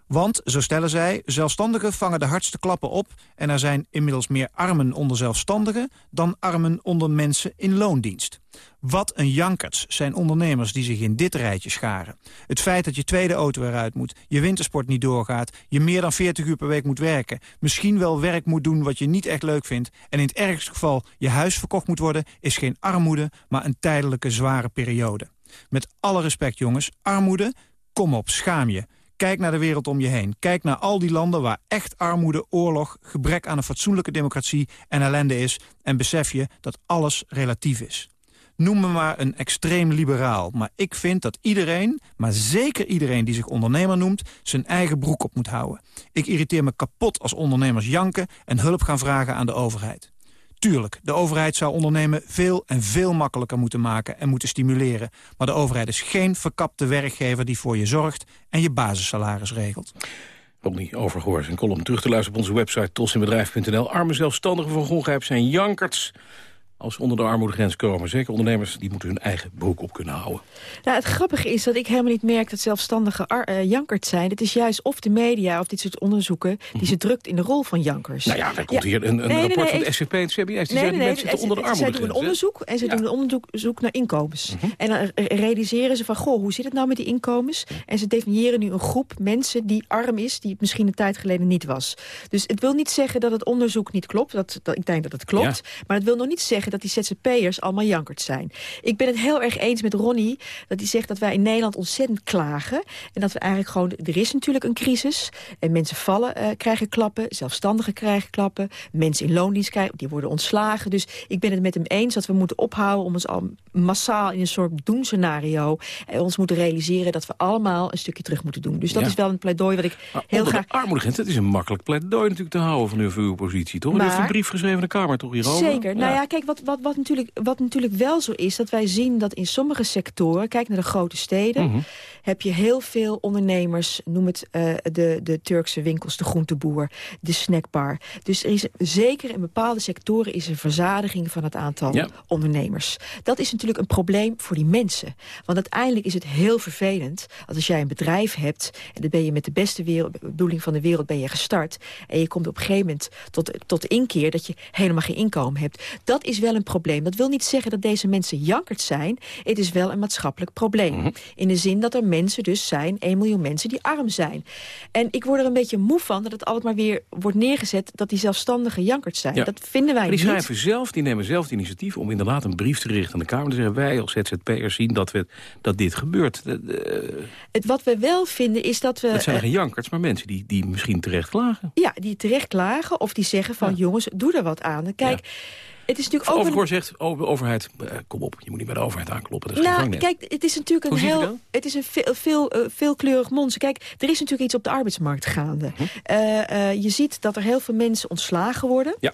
Want, zo stellen zij, zelfstandigen vangen de hardste klappen op... en er zijn inmiddels meer armen onder zelfstandigen... dan armen onder mensen in loondienst. Wat een jankers zijn ondernemers die zich in dit rijtje scharen. Het feit dat je tweede auto eruit moet, je wintersport niet doorgaat... je meer dan 40 uur per week moet werken... misschien wel werk moet doen wat je niet echt leuk vindt... en in het ergste geval je huis verkocht moet worden... is geen armoede, maar een tijdelijke zware periode. Met alle respect jongens, armoede, kom op, schaam je... Kijk naar de wereld om je heen. Kijk naar al die landen waar echt armoede, oorlog, gebrek aan een fatsoenlijke democratie en ellende is. En besef je dat alles relatief is. Noem me maar een extreem liberaal. Maar ik vind dat iedereen, maar zeker iedereen die zich ondernemer noemt... zijn eigen broek op moet houden. Ik irriteer me kapot als ondernemers janken en hulp gaan vragen aan de overheid. Tuurlijk, de overheid zou ondernemen veel en veel makkelijker moeten maken en moeten stimuleren. Maar de overheid is geen verkapte werkgever die voor je zorgt en je basissalaris regelt. Ronnie Overgoor zijn column terug te luisteren op onze website tosinbedrijf.nl. Arme zelfstandigen van Gongrijp zijn jankerts als ze onder de armoedegrens komen. Zeker ondernemers die moeten hun eigen broek op kunnen houden. Nou, het grappige is dat ik helemaal niet merk dat zelfstandige uh, jankers zijn. Het is juist of de media of dit soort onderzoeken... die mm ze drukt in de rol van jankers. Nou ja, er komt ja. hier een, een nee, rapport nee, nee, van de SCP en het CBS. Die zijn die mensen zitten onder de armoedegrens. Zij doen een onderzoek en ze ja. doen een onderzoek naar inkomens. Mm -hmm. En dan realiseren ze van, goh, hoe zit het nou met die inkomens? En ze definiëren nu een groep mensen die arm is... die het misschien een tijd geleden niet was. Dus het wil niet zeggen dat het onderzoek niet klopt. Dat, dat ik denk dat het klopt. Ja. Maar het wil nog niet zeggen dat die ZZP'ers allemaal jankerd zijn. Ik ben het heel erg eens met Ronnie dat hij zegt dat wij in Nederland ontzettend klagen. En dat we eigenlijk gewoon, er is natuurlijk een crisis. En mensen vallen, uh, krijgen klappen, zelfstandigen krijgen klappen. Mensen in loondienst krijgen, die worden ontslagen. Dus ik ben het met hem eens dat we moeten ophouden om ons al massaal in een soort doemscenario... en ons moeten realiseren dat we allemaal een stukje terug moeten doen. Dus dat is wel een pleidooi wat ik heel graag... armoedegrens, dat is een makkelijk pleidooi natuurlijk te houden van uw, uw positie, toch? Maar, u heeft een brief geschreven aan de Kamer, toch, hierover? Zeker. Nou ja, kijk, wat, wat, wat, natuurlijk, wat natuurlijk wel zo is... dat wij zien dat in sommige sectoren, kijk naar de grote steden... Mhm. Heb je heel veel ondernemers, noem het uh, de, de Turkse winkels, de groenteboer, de snackbar. Dus er is zeker in bepaalde sectoren is een verzadiging van het aantal ondernemers. Dat is natuurlijk een probleem voor die mensen. Want uiteindelijk is het heel vervelend als jij een bedrijf hebt... en dan ben je met de beste wereld, bedoeling van de wereld ben je gestart... en je komt op een gegeven moment tot, tot inkeer dat je helemaal geen inkomen hebt. Dat is wel een probleem. Dat wil niet zeggen dat deze mensen jankerd zijn. Het is wel een maatschappelijk probleem. Mhm. In de zin dat er mensen dus zijn, 1 miljoen mensen, die arm zijn. En ik word er een beetje moe van dat het altijd maar weer wordt neergezet... dat die zelfstandigen jankerd zijn. Dat vinden wij maar die schrijven zelf, die nemen zelf het initiatief... om inderdaad een brief te richten aan de Kamer. te zeggen wij als ZZP'ers zien dat, we, dat dit gebeurt. Het, wat we wel vinden is dat we... Dat zijn geen jankers, maar mensen die, die misschien terecht klagen. Ja, die terecht klagen of die zeggen van... jongens, doe er wat aan. Kijk... Het is natuurlijk ook zegt, oh, de overheid, eh, kom op, je moet niet bij de overheid aankloppen. Dat is nou, kijk, het is natuurlijk een heel, het is een veel, veel, uh, veelkleurig monster. Kijk, er is natuurlijk iets op de arbeidsmarkt gaande. Hm. Uh, je ziet dat er heel veel mensen ontslagen worden. Ja.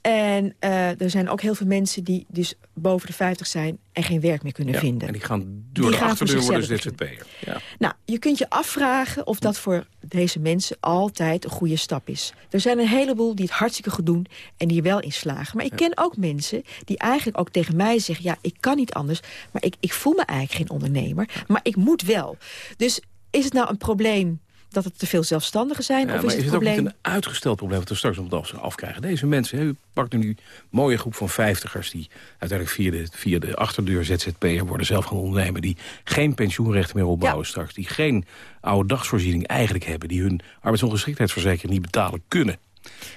En uh, er zijn ook heel veel mensen die dus boven de 50 zijn en geen werk meer kunnen ja, vinden. En die gaan door die de achterdeur worden ZZP'er. Ja. Nou, je kunt je afvragen of dat voor deze mensen altijd een goede stap is. Er zijn een heleboel die het hartstikke goed doen en die er wel in slagen. Maar ik ken ook mensen die eigenlijk ook tegen mij zeggen... ja, ik kan niet anders, maar ik, ik voel me eigenlijk geen ondernemer. Maar ik moet wel. Dus is het nou een probleem dat het te veel zelfstandigen zijn? of is, het, is het probleem... ook niet een uitgesteld probleem dat we straks nog afkrijgen? Deze mensen, u pakt nu een mooie groep van vijftigers... die uiteindelijk via de, via de achterdeur ZZP'er worden zelf gaan ondernemen... die geen pensioenrechten meer opbouwen straks... die geen oude dagsvoorziening eigenlijk hebben... die hun arbeidsongeschiktheidsverzekering niet betalen kunnen.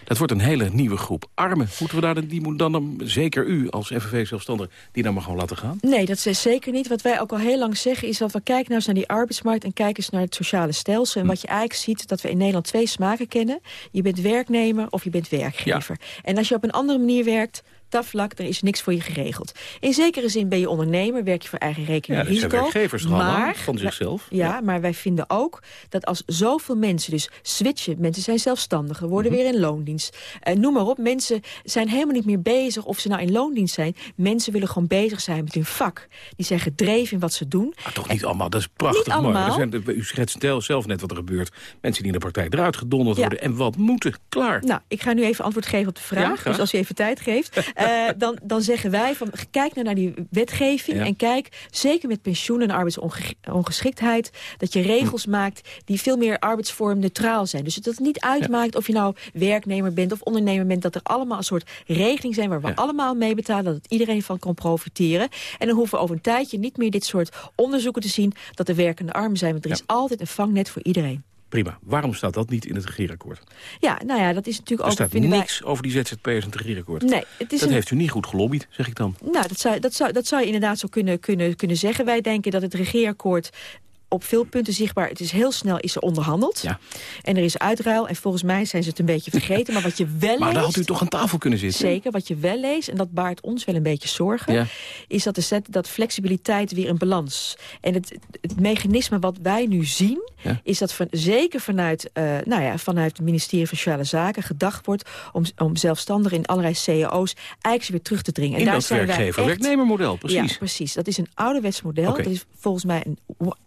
Dat wordt een hele nieuwe groep. Armen, moeten we daar, die moet dan, dan zeker u als FNV-zelfstandig, die dan maar gewoon laten gaan? Nee, dat is zeker niet. Wat wij ook al heel lang zeggen is dat we kijken nou eens naar die arbeidsmarkt en kijken eens naar het sociale stelsel. En hm. wat je eigenlijk ziet, dat we in Nederland twee smaken kennen. Je bent werknemer of je bent werkgever. En als je op een andere manier werkt, vlak, er is niks voor je geregeld. In zekere zin ben je ondernemer, werk je voor eigen rekening ja, risico. werkgevers maar, van zichzelf. Ja, maar wij vinden ook dat als zoveel mensen dus switchen... mensen zijn zelfstandigen, worden mhm. weer in loondienst. Uh, noem maar op, mensen zijn helemaal niet meer bezig of ze nou in loondienst zijn. Mensen willen gewoon bezig zijn met hun vak. Die zijn gedreven in wat ze doen. Maar toch niet allemaal, dat is prachtig niet mooi. Allemaal. Zijn, u schetst zelf net wat er gebeurt. Mensen die in de praktijk eruit gedonderd worden en wat moeten. Klaar. Nou, ik ga nu even antwoord geven op de vraag. dus als u even tijd geeft. *laughs* Uh, *laughs* dan, dan zeggen wij, van, kijk nou naar die wetgeving... en kijk, zeker met pensioen en arbeidsongeschiktheid... dat je regels maakt die veel meer arbeidsvorm neutraal zijn. Dus dat het niet uitmaakt of je nou werknemer bent of ondernemer bent... dat er allemaal een soort regeling zijn waar we allemaal mee betalen... dat iedereen van kan profiteren. En dan hoeven we over een tijdje niet meer dit soort onderzoeken te zien... dat er werkende armen zijn, want er is altijd een vangnet voor iedereen. Prima. Waarom staat dat niet in het regeerakkoord? Ja, nou ja, dat is natuurlijk ook... Er staat niks over die ZZP'ers in het regeerakkoord. Nee, het is dat heeft u niet goed gelobbyd, zeg ik dan. Nou, dat zou, dat zou, dat zou je inderdaad zo kunnen, kunnen, kunnen zeggen. Wij denken dat het regeerakkoord op veel punten zichtbaar. Het is heel snel is er onderhandeld. Ja. En er is uitruil. En volgens mij zijn ze het een beetje *laughs* vergeten. Maar wat je wel Maar dan had u toch aan tafel kunnen zitten? Zeker. Wat je wel leest, en dat baart ons wel een beetje zorgen... is dat, de, dat flexibiliteit weer in balans. En het, het mechanisme wat wij nu zien... is dat van, zeker vanuit, uh, nou ja, vanuit het ministerie van Sociale Zaken... gedacht wordt om, om zelfstandig in allerlei cao's eigenlijk weer terug te dringen. En in daar dat werkgever-werknemermodel, precies. Ja, precies. Dat is een ouderwets model. Dat is volgens mij een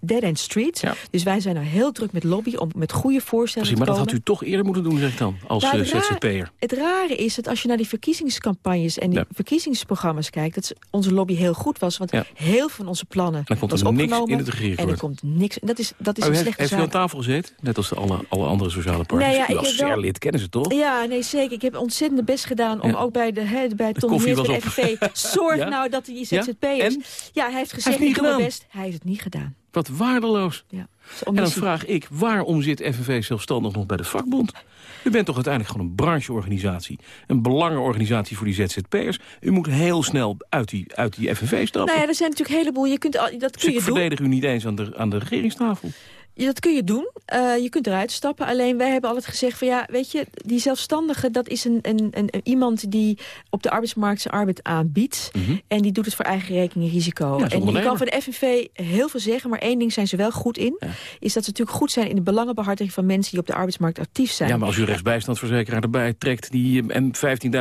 dead Street. Dus wij zijn nou heel druk met lobby om met goede voorstellen Precies, maar dat had u toch eerder moeten doen, zeg ik dan, als nou, uh, ZZP'er. Het rare is dat als je naar die verkiezingscampagnes en die verkiezingsprogramma's kijkt... dat onze lobby heel goed was, want heel veel van onze plannen dan komt er was niks in het. En er komt niks. Dat is, dat is een heeft, slechte heeft zaak. u aan tafel gezeten, net als de alle, alle andere sociale partners? Nee, ja, u als wel... lid kennen ze toch? Ja, nee, zeker. Ik heb ontzettend best gedaan om ook bij, de, he, bij Tom Heers bij de FNV... *laughs* zorg nou dat die ZZP'ers... Ja, hij heeft gezegd, hij heeft ik doe best. Hij heeft het niet gedaan. Wat waardeloos. Ja. En dan vraag ik, waarom zit FNV zelfstandig nog bij de vakbond? U bent toch uiteindelijk gewoon een brancheorganisatie. Een belangenorganisatie voor die ZZP'ers. U moet heel snel uit die, uit die FNV stappen. Nou ja, er zijn natuurlijk een heleboel... Je kunt, al- dat Dus kun ik je doen. verdedig u niet eens aan de, aan de regeringstafel. Ja, dat kun je doen. Eh, je kunt eruit stappen. Alleen wij hebben altijd gezegd van ja, weet je, die zelfstandige, dat is een, een, een, iemand die op de arbeidsmarkt zijn arbeid aanbiedt. En die doet het voor eigen rekening en risico. Mhm. Ja, en je kan van de FNV heel veel zeggen, maar één ding zijn ze wel goed in. Is dat ze natuurlijk goed zijn in de belangenbehartiging van mensen die op de arbeidsmarkt actief zijn. Ja, maar als u rechtsbijstandsverzekeraar erbij trekt... die en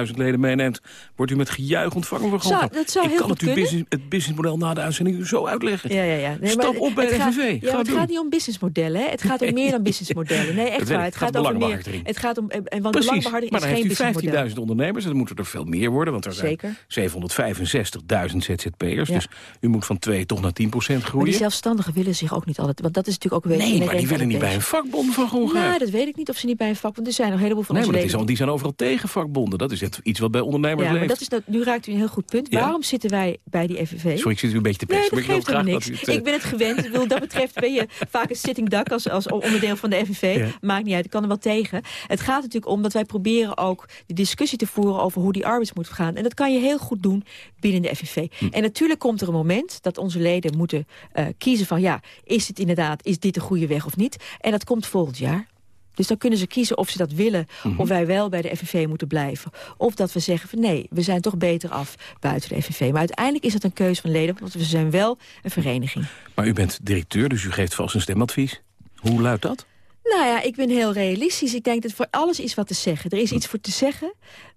15.000 leden meeneemt... wordt u met gejuich ontvangen. voor Zou- dat zou ik heel kan goed het, business, het businessmodel na de uitzending u zo uitleggen. Ja, ja, ja. Nee, Stap op bij de FNV. Ja, Ga maar het doen. gaat niet om businessmodellen. Hè. Het gaat om meer dan businessmodellen. Nee, Dat echt waar. Het Het gaat gaat over meer. Het gaat om, en want Precies, belangenbehartiging maar is dan geen heeft u businessmodel. 15.000 ondernemers. en dan moeten er veel meer worden, want er zijn Zeker. 765.000 ZZP'ers. Ja. Dus u moet van 2 toch naar 10 procent Maar groeien. die zelfstandigen willen zich ook niet altijd... Want dat is natuurlijk ook een beetje... Nee, maar die willen niet bij een vakbond van gewoon Nou, gaan. dat weet ik niet of ze niet bij een vakbond... Er zijn nog een heleboel van Nee, maar dat is al, die zijn overal tegen vakbonden. Dat is het, iets wat bij ondernemers ja, maar leeft. dat is, nou- nu raakt u een heel goed punt. Ja. Waarom zitten wij bij die FNV? Sorry, ik zit u een beetje te Nee, pesten. dat maar ik geeft niks. dat u het, eh, Ik ben het gewend. Ik bedoel, dat betreft ben je *laughs* vaak een sitting duck als, als onderdeel van de FNV. Ja. Maakt niet uit, ik kan er wel tegen. Het gaat natuurlijk om dat wij proberen ook de discussie te voeren... over hoe die arbeids moet gaan. En dat kan je heel goed doen binnen de FNV. Hm. En natuurlijk komt er een moment dat onze leden moeten eh, kiezen van... ja, is het inderdaad, is dit de goede weg of niet? En dat komt volgend jaar. Dus dan kunnen ze kiezen of ze dat willen... Mhm. of wij wel bij de FNV moeten blijven. Of dat we zeggen van nee, we zijn toch beter af buiten de FNV. Maar uiteindelijk is dat een keuze van leden... want we zijn wel een vereniging. Maar u bent directeur, dus u geeft vast een stemadvies. Hoe luidt dat? Nou ja, ik ben heel realistisch. Ik denk dat voor alles is wat te zeggen. Er is iets voor te zeggen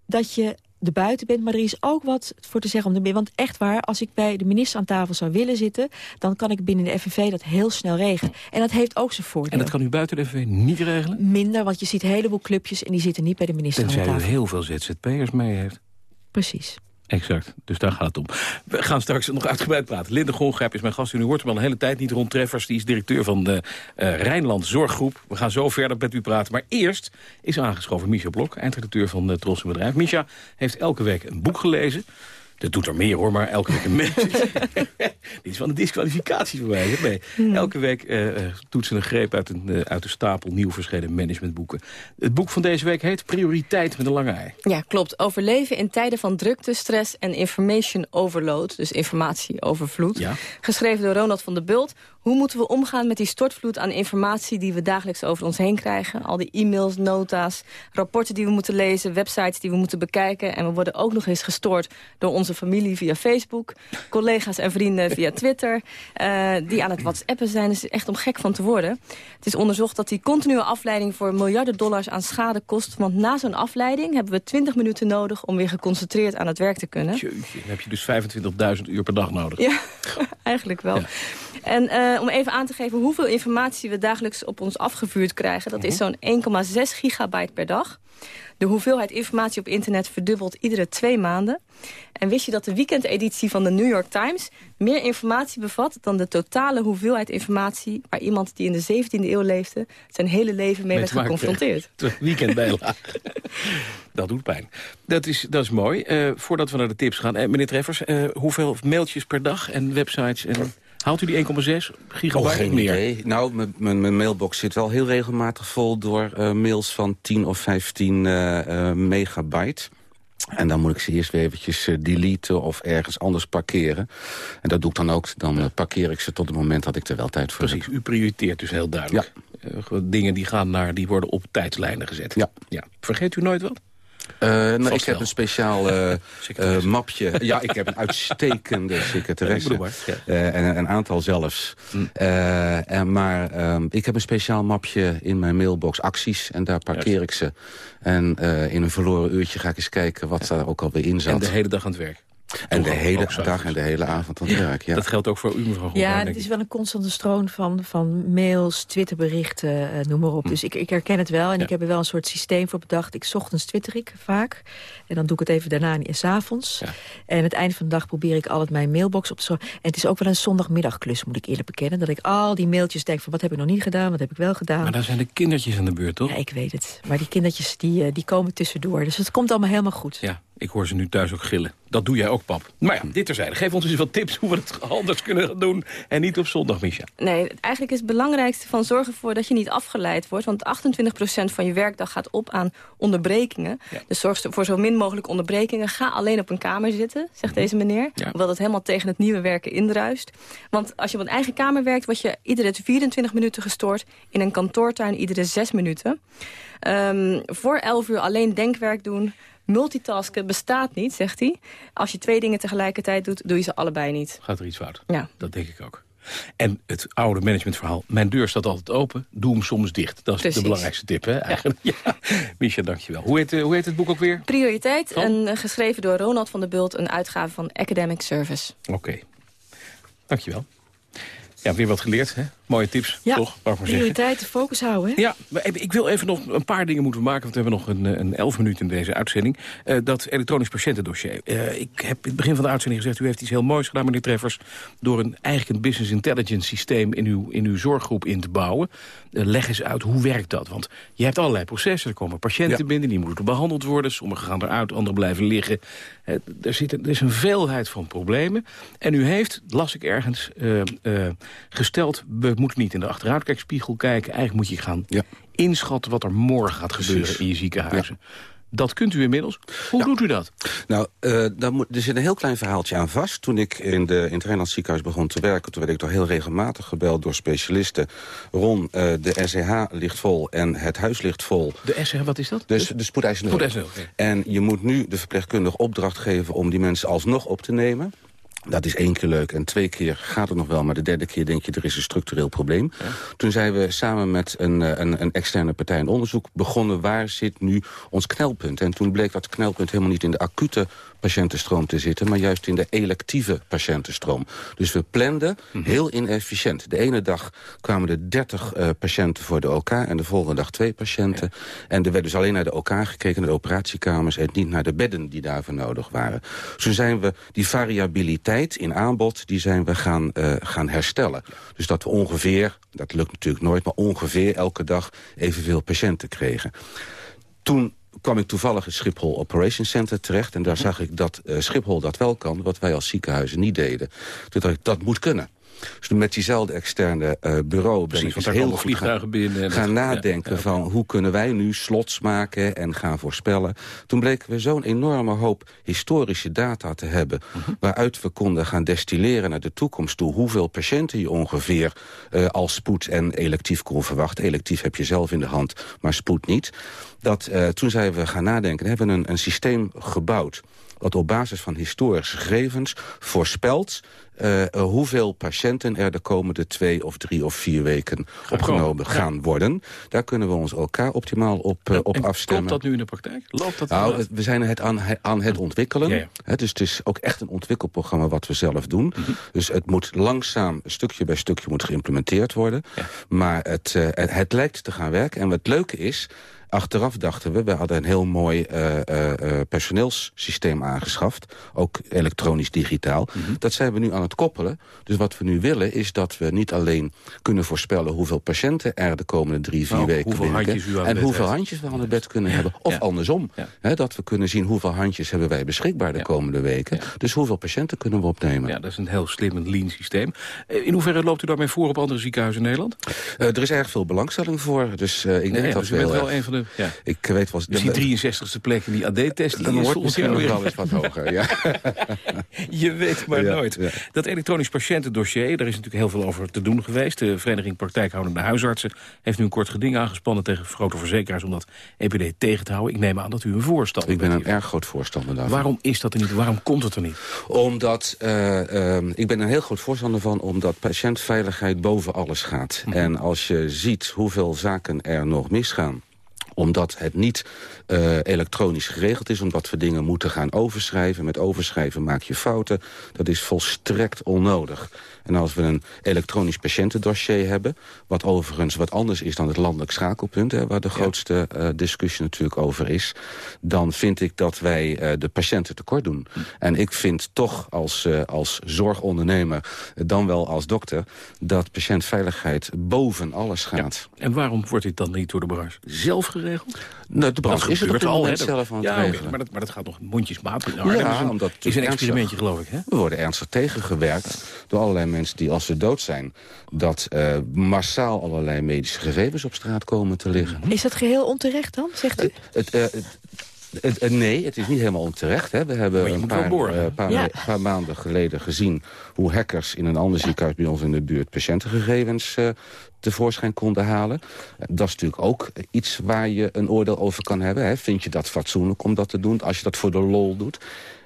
dat je de buiten bent, maar er is ook wat voor te zeggen om de binnen. Want echt waar, als ik bij de minister aan tafel zou willen zitten... dan kan ik binnen de FNV dat heel snel regelen. En dat heeft ook zijn voordeel. En dat kan u buiten de FNV niet regelen? Minder, want je ziet een heleboel clubjes... en die zitten niet bij de minister aan Tenzij u tafel. heel veel ZZP'ers mee heeft. Precies. Exact, dus daar gaat het om. We gaan straks nog uitgebreid praten. Linde Gongrijp is mijn gast. U hoort hem al een hele tijd niet rond Treffers. Die is directeur van de eh, Rijnland Zorggroep. We gaan zo verder met u praten. Maar eerst is aangeschoven Misha Blok, eindredacteur van het Tros Bedrijf. Misha heeft elke week een boek gelezen. Dat doet er meer hoor, maar elke week een mens. *laughs* *laughs* Dit is van een disqualificatie voor mij. Nee. Elke week eh, eh, doet ze een greep uit, een, eh, uit de stapel nieuw verschenen managementboeken. Het boek van deze week heet Prioriteit met een lange ei. Ja, klopt. Overleven in tijden van drukte, stress en information overload. Dus informatieovervloed. Ja. Geschreven door Ronald van der Bult. Hoe moeten we omgaan met die stortvloed aan informatie... die we dagelijks over ons heen krijgen? Al die e-mails, nota's, rapporten die we moeten lezen... websites die we moeten bekijken. En we worden ook nog eens gestoord door onze familie via Facebook... collega's en vrienden via Twitter... eh, die aan het whatsappen zijn. Dus echt om gek van te worden. Het is onderzocht dat die continue afleiding... voor miljarden dollars aan schade kost. Want na zo'n afleiding hebben we 20 minuten nodig... om weer geconcentreerd aan het werk te kunnen. Jeetje, dan heb je dus 25.000 uur per dag nodig. Ja, *laughs* eigenlijk wel. En eh, om even aan te geven hoeveel informatie we dagelijks op ons afgevuurd krijgen... dat is zo'n 1,6 gigabyte per dag. De hoeveelheid informatie op internet verdubbelt iedere twee maanden. En wist je dat de weekendeditie van de New York Times... meer informatie bevat dan de totale hoeveelheid informatie... waar iemand die in de 17e eeuw leefde... zijn hele leven mee werd geconfronteerd. weekendbijlage. *laughs* dat doet pijn. Dat is, dat is mooi. Eh, voordat we naar de tips gaan. Eh, meneer Treffers, hoeveel mailtjes per dag en websites... En, haalt u die 1,6 gigabyte Oh, geen meer? idee. Nou, mijn- mailbox zit wel heel regelmatig vol door eh, mails van 10 of 15 eh, eh, megabyte. En dan moet ik ze eerst weer eventjes deleten of ergens anders parkeren. En dat doe ik dan ook. Dan parkeer ik ze tot het moment dat ik er wel tijd voor Precies, u prioriteert dus heel duidelijk. Gewoon dingen die, gaan naar, die worden op tijdslijnen gezet. Ja. ja. Vergeet u nooit wat? Eh, nou, ik heb een speciaal eh, *laughs* eh, mapje. Ja, ik heb een uitstekende *laughs* secretaresse. Ja. En een aantal zelfs. Eh, en, maar ehm, ik heb een speciaal mapje in mijn mailbox acties. En daar parkeer ik ze. En in een verloren uurtje ga ik eens kijken wat daar ook alweer in zat. En de hele dag aan het werk. En de hele dag en de hele avond aan het werk. Ja. Dat geldt ook voor u, mevrouw Ja, het is wel een constante stroom van, van mails, Twitterberichten, eh, noem maar op. Dus ik, ik herken het wel en ik heb er wel een soort systeem voor bedacht. Ik 's ochtends twitter ik vaak en dan doe ik het even daarna en s'avonds. En aan het eind van de dag probeer ik altijd mijn mailbox op te zorgen. En het is ook wel een zondagmiddagklus, moet ik eerlijk bekennen. Dat ik al die mailtjes denk van wat heb ik nog niet gedaan, wat heb ik wel gedaan. Maar daar zijn de kindertjes aan de beurt, toch? Ja, ik weet het. Maar die kindertjes die, eh, die komen tussendoor. Dus het komt allemaal helemaal goed. Ja. Ik hoor ze nu thuis ook gillen. Dat doe jij ook, pap. Maar ja, dit terzijde. Geef ons eens wat tips hoe we het anders kunnen doen. En niet op zondag, Misha. Nee, eigenlijk is het belangrijkste van zorgen ervoor dat je niet afgeleid wordt. Want 28% van je werkdag gaat op aan onderbrekingen. Dus zorg voor zo min mogelijk onderbrekingen. Ga alleen op een kamer zitten, zegt deze meneer. Hoewel dat helemaal tegen het nieuwe werken indruist. Want als je op een eigen kamer werkt, word je iedere 24 minuten gestoord. In een kantoortuin iedere 6 minuten. Um, voor 11 uur alleen denkwerk doen Multitasken bestaat niet, zegt hij. Als je twee dingen tegelijkertijd doet, doe je ze allebei niet. Gaat er iets fout? Ja. Dat denk ik ook. En het oude managementverhaal, mijn deur staat altijd open, doe hem soms dicht. Dat is de belangrijkste tip, hè, eigenlijk. *laughs* Ja. ja. Misha, dankjewel. Hoe heet, eh, hoe heet het boek ook weer? Prioriteit, en, eh, geschreven door Ronald van der Bult, een uitgave van Academic Service. Oké. Okay. Dankjewel. Ja, weer wat geleerd, hè? Mooie tips, ja, toch? prioriteiten, focus houden. Hè? Ja, ik wil even nog een paar dingen moeten maken... want we hebben nog een, een elf minuten in deze uitzending. Uh, dat elektronisch patiëntendossier. Uh, ik heb in het begin van de uitzending gezegd... u heeft iets heel moois gedaan, meneer Treffers... door een, eigenlijk een business intelligence systeem in uw, in uw zorggroep in te bouwen. Uh, leg eens uit, hoe werkt dat? Want je hebt allerlei processen. Er komen patiënten binnen, die moeten behandeld worden. Sommigen gaan eruit, anderen blijven liggen. er, zit, er is een veelheid van problemen. En u heeft, las ik ergens, gesteld... we moeten niet in de achteruitkijkspiegel kijken. Eigenlijk moet je gaan inschatten wat er morgen gaat gebeuren in je ziekenhuizen. Dat kunt u inmiddels. Hoe doet u dat? Nou, uh, daar moet, er zit een heel klein verhaaltje aan vast. Toen ik in, de, in het ziekenhuis begon te werken... toen werd ik toch heel regelmatig gebeld door specialisten. Ron, uh, de SCH ligt vol en het huis ligt vol. De SCH, wat is dat? Dus de spoedeisende hulp. En je moet nu de verpleegkundige opdracht geven... om die mensen alsnog op te nemen. Dat is één keer leuk en twee keer gaat het nog wel... maar de derde keer denk je, er is een structureel probleem. Toen zijn we samen met een, eh, een, een, externe partij een onderzoek begonnen... waar zit nu ons knelpunt? En toen bleek dat knelpunt helemaal niet in de acute patiëntenstroom te zitten... maar juist in de electieve patiëntenstroom. Dus we planden mhm. heel inefficiënt. De ene dag kwamen er 30 uh, patiënten voor de OK... en de volgende dag twee patiënten. En er werd dus alleen naar de OK gekeken, naar de operatiekamers... en niet naar de bedden die daarvoor nodig waren. Zo zijn we die variabiliteit in aanbod... die zijn we gaan, uh, gaan herstellen. Dus dat we ongeveer, dat lukt natuurlijk nooit... maar ongeveer elke dag evenveel patiënten kregen. Toen kwam ik toevallig in Schiphol Operation Center terecht... en daar zag ik dat uh, Schiphol dat wel kan, wat wij als ziekenhuizen niet deden. Toen dacht ik, dat moet kunnen. Dus met diezelfde externe uh, bureau ben ik dus heel goed vliegtuigen binnen. gaan nadenken van hoe kunnen wij nu slots maken en gaan voorspellen. Toen bleken we zo'n enorme hoop historische data te hebben... Mhm. waaruit we konden gaan destilleren naar de toekomst toe... hoeveel patiënten je ongeveer uh, als spoed en electief kon verwachten. Electief heb je zelf in de hand, maar spoed niet. Dat, uh, toen zijn we gaan nadenken, hebben we een, een systeem gebouwd wat op basis van historische gegevens voorspelt... Uh, hoeveel patiënten er de komende twee of drie of vier weken opgenomen gaan worden. Daar kunnen we ons elkaar optimaal op, uh, op en afstemmen. Dat nu in de praktijk? Loopt dat nou, we zijn het aan, aan het ontwikkelen. Ja, ja. dus het is ook echt een ontwikkelprogramma wat we zelf doen. Mm -hmm. Dus het moet langzaam, stukje bij stukje, moet geïmplementeerd worden. Maar het, uh, het, het lijkt te gaan werken. En wat het leuke is... Achteraf dachten we, we hadden een heel mooi uh, uh, personeelssysteem aangeschaft. Ook elektronisch digitaal. Mm -hmm. Dat zijn we nu aan het koppelen. Dus wat we nu willen is dat we niet alleen kunnen voorspellen... hoeveel patiënten er de komende drie, vier weken binnen En hoeveel handjes we aan het bed kunnen hebben. Of ja. andersom. Ja. He, dat we kunnen zien hoeveel handjes hebben wij beschikbaar de komende weken. Dus hoeveel patiënten kunnen we opnemen. Ja, dat is een heel slim en lean systeem. In hoeverre loopt u daarmee voor op andere ziekenhuizen in Nederland? er is erg veel belangstelling voor. Dus ik denk nee, dat dus we wel een van de ja. Ik weet wel... Dus die 63ste plek in die AD-test... Dan wordt misschien nog wel eens wat hoger, ja. *laughs* Je weet maar ja, nooit. Ja. Dat elektronisch patiëntendossier, daar is natuurlijk heel veel over te doen geweest. De Vereniging Praktijkhoudende Huisartsen heeft nu een kort geding aangespannen... tegen grote verzekeraars om dat EPD tegen te houden. Ik neem aan dat u een voorstander bent. Ik ben een erg groot voorstander daarvan. Waarom is dat er niet? Waarom komt het er niet? Omdat, uh, uh, ik ben een heel groot voorstander van... omdat patiëntveiligheid boven alles gaat. Mm -hmm. En als je ziet hoeveel zaken er nog misgaan omdat het niet uh, elektronisch geregeld is... omdat we dingen moeten gaan overschrijven. Met overschrijven maak je fouten. Dat is volstrekt onnodig. En als we een elektronisch patiëntendossier hebben... wat overigens wat anders is dan het landelijk schakelpunt... Hè, waar de grootste uh, discussie natuurlijk over is... dan vind ik dat wij uh, de patiënten tekort doen. En ik vind toch als, uh, als zorgondernemer, dan wel als dokter... dat patiëntveiligheid boven alles gaat. Ja. En waarom wordt dit dan niet door de branche zelf geregeld? Geregeld? Nou, de branche Dat is het op al, zelf aan het ja, maar, dat, maar dat gaat nog mondjesmaat. in Ja, Arnhem omdat is een experimentje, geloof ik. Hè? We worden ernstig tegengewerkt door allerlei mensen die als ze dood zijn... dat eh, massaal allerlei medische gegevens op straat komen te liggen. Is dat geheel onterecht dan, zegt u? Het, eh, het, het- nee, het is niet helemaal onterecht. Hè. We hebben een paar, eh, paar, Ja. paar maanden geleden gezien... hoe hackers in een ander ziekenhuis bij ons in de buurt... patiëntengegevens eh, tevoorschijn konden halen. Eh, Dat is natuurlijk ook iets waar je een oordeel over kan hebben. Hè. Vind je dat fatsoenlijk om dat te doen? Als je dat voor de lol doet...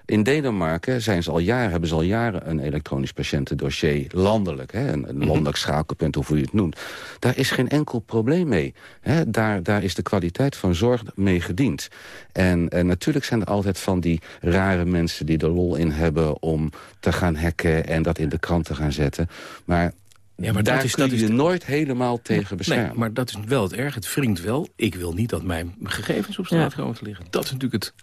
In Denemarken zijn ze al jaren, hebben ze al jaren een elektronisch patiëntendossier landelijk. Hè, een, een landelijk schakelpunt, of hoe je het noemt. Daar is geen enkel probleem mee. Hè, daar, daar is de kwaliteit van zorg mee gediend. En, en natuurlijk zijn er altijd van die rare mensen die er lol in hebben... om te gaan hacken en dat in de krant te gaan zetten. Maar, Ja, maar daar dat is- kun dat je is je nooit helemaal tegen beschermen. Nee, maar dat is wel het erg. Het wringt wel. Ik wil niet dat mijn gegevens op straat Ja. komen te liggen. Dat is natuurlijk het...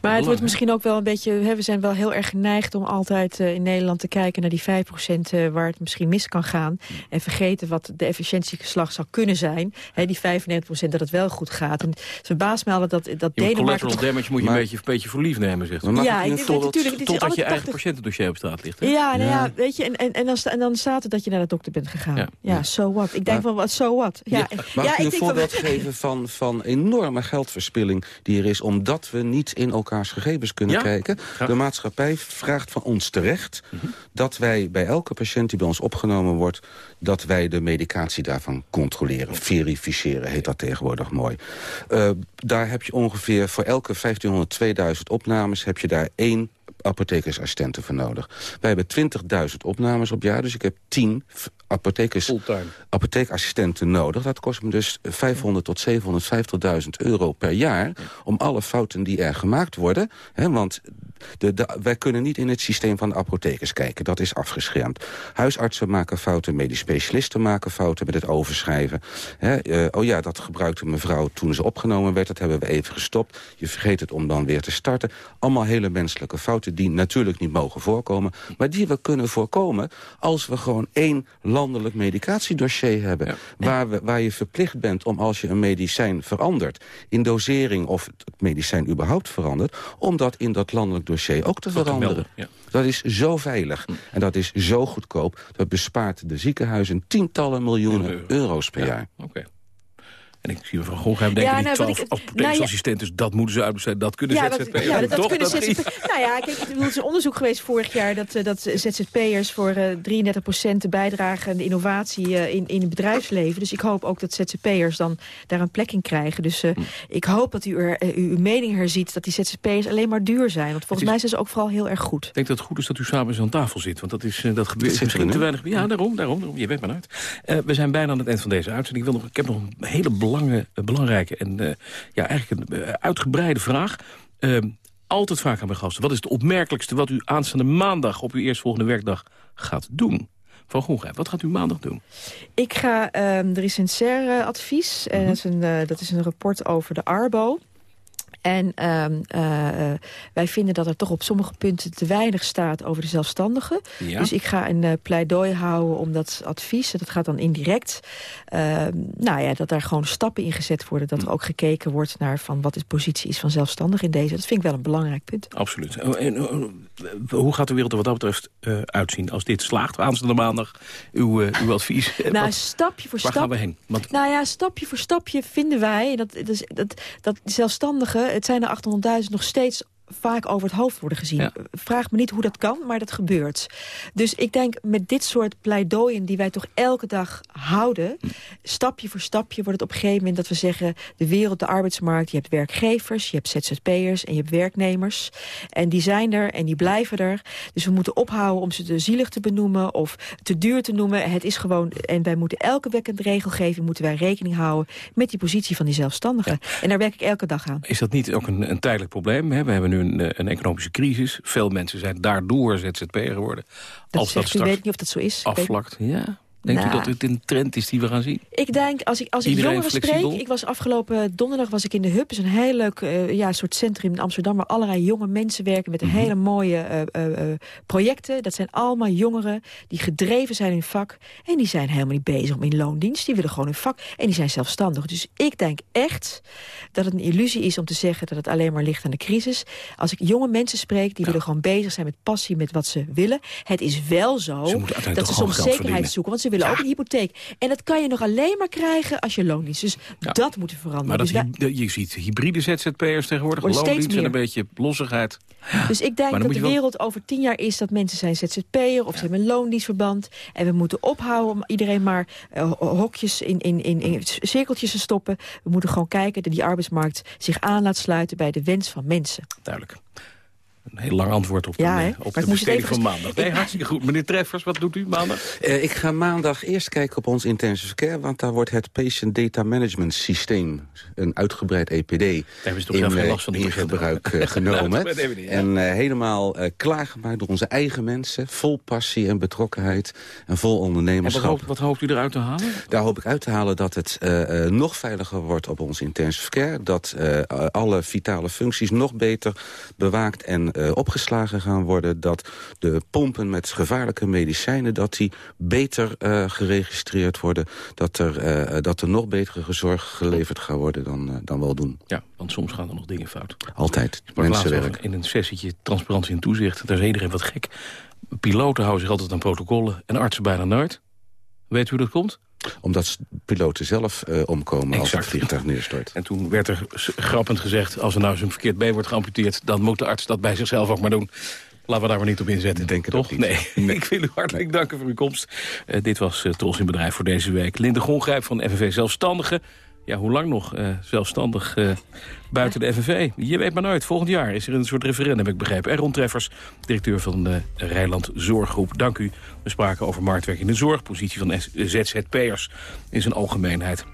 Maar het wordt misschien ook wel een beetje... Hè, we zijn wel heel erg geneigd om altijd eh, in Nederland te kijken... naar die 5% eh, waar het misschien mis kan gaan. En vergeten wat de efficiëntieslag zou kunnen zijn. Hè, die 95% dat het wel goed gaat. En het verbaast me altijd dat, dat Je moet Denemarken... collateral toch- damage moet je Maar- een, beetje, een beetje voor lief nemen, zegt Maar Ja, ik voorbeeld- natuurlijk... Totdat je altijd eigen 80 patiëntendossier op straat ligt. Hè? Ja, nou ja, Ja. weet je, en, en, en, dan, en dan staat het dat je naar de dokter bent gegaan. Ja. Ja, so what? Ik denk Maar- van, wat, so what? Ja, Ja, en- Mag ja, ik u een denk van- voorbeeld *laughs* geven van, van enorme geldverspilling die er is... omdat we niet in elkaars gegevens kunnen Ja, kijken? De maatschappij vraagt van ons terecht... dat wij bij elke patiënt die bij ons opgenomen wordt... dat wij de medicatie daarvan controleren. Verificeren heet dat tegenwoordig mooi. Eh, daar heb je ongeveer voor elke 1500, 2000 opnames... heb je daar één apothekersassistenten voor nodig. Wij hebben 20.000 opnames op jaar, dus ik heb 10 apothekers, Fulltime. apotheekassistenten nodig. Dat kost me dus 500 tot 750.000 euro per jaar... om alle fouten die er gemaakt worden... Hè, want de, de, wij kunnen niet in het systeem van de apothekers kijken. Dat is afgeschermd. Huisartsen maken fouten, medisch specialisten maken fouten... met het overschrijven. Eh, oh ja, dat gebruikte mevrouw toen ze opgenomen werd. Dat hebben we even gestopt. Je vergeet het om dan weer te starten. Allemaal hele menselijke fouten die natuurlijk niet mogen voorkomen... maar die we kunnen voorkomen als we gewoon één landelijk medicatiedossier hebben... Waar, we, waar je verplicht bent om als je een medicijn verandert... in dosering of het medicijn überhaupt verandert... om dat in dat landelijk dossier ook te te veranderen. Dat is zo veilig en dat is zo goedkoop... dat bespaart de ziekenhuizen tientallen miljoenen euro's per jaar. Oké. En ik zie mevrouw Gongheim denken, Ja, die nou, wat twaalf ik- apothekersassistenten, dat moeten ze uitbesteden. Dat kunnen Ja, ZZP'ers. dat, ja, dat, dat toch? kunnen Dat is- ZZP'ers. *laughs* Nou ja, kijk, ik bedoel, het is een onderzoek geweest vorig jaar... dat, eh, dat ZZP'ers voor eh 33% bijdragen aan de innovatie eh, in, in het bedrijfsleven. Dus ik hoop ook dat ZZP'ers dan daar een plek in krijgen. Dus Hm. eh, ik hoop dat u, er, u uw mening herziet dat die ZZP'ers alleen maar duur zijn. Want volgens is- mij zijn ze ook vooral heel erg goed. Ik denk dat het goed is dat u samen eens aan tafel zit. Want dat, is, dat gebeurt zit misschien te weinig. Ja, daarom, daarom, daarom. Je bent maar uit. Eh, we zijn bijna aan het eind van deze uitzending. Ik, wil nog, ik heb nog een hele belange, eh, belangrijke en eh, ja, eigenlijk een eh, uitgebreide vraag. Eh, altijd vaak aan mijn gasten. Wat is het opmerkelijkste wat u aanstaande maandag... op uw eerstvolgende werkdag gaat doen? Van Gongrijp, wat gaat u maandag doen? Ik ga, ehm, er is een SER-advies. en dat, is een, eh, dat is een rapport over de ARBO. En ehm, eh, eh, wij vinden dat er toch op sommige punten te weinig staat over de zelfstandigen. Ja. Dus ik ga een eh, pleidooi houden om dat advies, dat gaat dan indirect. ehm, nou ja, dat daar gewoon stappen in gezet worden. Dat er ook gekeken wordt naar van wat de positie is van zelfstandigen in deze. Dat vind ik wel een belangrijk punt. Absoluut. Eh, en, eh, hoe gaat de wereld er wat dat betreft uitzien als dit slaagt? Aanstaande maandag uw, uw advies. *laughs* Nou, wat- stapje voor waar stap. gaan we heen? Want Nou ja, stapje voor stapje vinden wij dat, dat, dat, dat zelfstandigen, het zijn er 800.000, nog steeds vaak over het hoofd worden gezien. Vraag me niet hoe dat kan, maar dat gebeurt. Dus ik denk met dit soort pleidooien die wij toch elke dag houden... stapje voor stapje wordt het op een gegeven moment dat we zeggen... de wereld, de arbeidsmarkt, je hebt werkgevers, je hebt ZZP'ers en je hebt werknemers. En die zijn er en die blijven er. Dus we moeten ophouden om ze te zielig te benoemen of te duur te noemen. Het is gewoon, en wij moeten elke wekkende regelgeving... moeten wij rekening houden met die positie van die zelfstandigen. En daar werk ik elke dag aan. Is dat niet ook een, een tijdelijk probleem? Hè? We hebben nu een, eh, een economische crisis. Veel mensen zijn daardoor ZZP'er geworden. Dat Als dat u, straks weet niet of dat zo is. Afvlakt, ja. Denkt Nou. u dat het een trend is die we gaan zien? Ik denk, als ik, als ik Iedereen jongeren flexibel? spreek... Ik was afgelopen donderdag was ik in de Hub. is een heel leuk eh, ja, soort centrum in Amsterdam... waar allerlei jonge mensen werken met Mhm. hele mooie eh, eh, projecten. Dat zijn allemaal jongeren die gedreven zijn in hun vak. En die zijn helemaal niet bezig om in loondienst. Die willen gewoon hun vak. En die zijn zelfstandig. Dus ik denk echt dat het een illusie is om te zeggen... dat het alleen maar ligt aan de crisis. Als ik jonge mensen spreek, die willen gewoon bezig zijn met passie... met wat ze willen. Het is wel zo dat ze soms zekerheid verdienen. zoeken. Want ze willen ook een hypotheek. En dat kan je nog alleen maar krijgen als je loondienst. Dus dat moet er veranderen. Maar dat, dus, je ziet hybride ZZP'ers tegenwoordig, loondienst en een beetje lossigheid. dus ik denk dat de wel- wereld over tien jaar is... dat mensen zijn ZZP'er of ze hebben een loondienstverband. En we moeten ophouden om iedereen maar eh, ho- hokjes in, in, in, in cirkeltjes te stoppen. We moeten gewoon kijken dat die arbeidsmarkt zich aan laat sluiten... bij de wens van mensen. Duidelijk. Een heel lang antwoord op, Ja, een, op de besteding van maandag. Nee, hartstikke goed. Meneer Treffers, wat doet u maandag? Eh, ik ga maandag eerst kijken op ons intensive care... want daar wordt het Patient Data Management Systeem... een uitgebreid EPD... hebben ze toch zelf geen eh, last van, die in gebruik eh, *laughs* Nou, genomen. niet, en eh, helemaal eh, klaargemaakt door onze eigen mensen. Vol passie en betrokkenheid en vol En wat, ondernemerschap. hoopt, wat hoopt u eruit te halen? Daar hoop ik uit te halen dat het eh, eh, nog veiliger wordt op ons intensive care. Dat eh, alle vitale functies nog beter bewaakt en eh, opgeslagen gaan worden. Dat de pompen met gevaarlijke medicijnen dat die beter eh, geregistreerd worden. Dat er, eh, dat er nog betere zorg geleverd gaat worden dan, dan wel doen. Ja, want soms gaan er nog dingen fout. Altijd. Mensenwerk. in een sessietje transparantie en toezicht. Daar is iedereen wat gek. Piloten houden zich altijd aan protocollen en artsen bijna nooit. Weet u hoe dat komt? Omdat piloten zelf eh, omkomen als het vliegtuig neerstort. En toen werd er grappend gezegd... als er nou zo'n verkeerd been wordt geamputeerd... dan moet de arts dat bij zichzelf ook maar doen. Laten we daar maar niet op inzetten. Denk Toch? niet. *laughs* Nee. ik wil u hartelijk danken voor uw komst. Eh, dit was uh, Tros in Bedrijf voor deze week. Linde Gongrijp van FNV Zelfstandigen. Ja, hoe lang nog uh, zelfstandig uh, buiten de FNV? Je weet maar nooit. Volgend jaar is er een soort referendum, heb ik begrepen. En Ron Treffers, directeur van de Rijnland Zorggroep. Dank u. We spraken over marktwerk in de zorg, positie van ZZP'ers in zijn algemeenheid.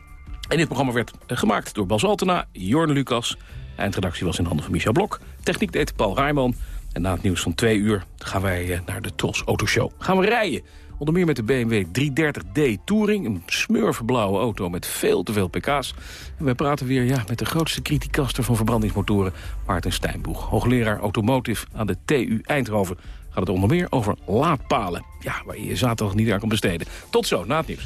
En dit programma werd gemaakt door Bas Altena, Jorn Lucas. Eindredactie was in handen van Michel Blok. Techniek deed Paul Rijman. En na het nieuws van twee uur gaan wij uh, naar de Tros Autoshow. Gaan we rijden. Onder meer met de BMW 330d Touring. Een smurverblauwe auto met veel te veel pk's. En wij praten weer ja, met de grootste criticaster van verbrandingsmotoren... Maarten Stijnboeg, hoogleraar Automotive aan de TU Eindhoven. Gaat het onder meer over laadpalen. Ja, waar je je zaterdag niet aan kan besteden. Tot zo, na het nieuws.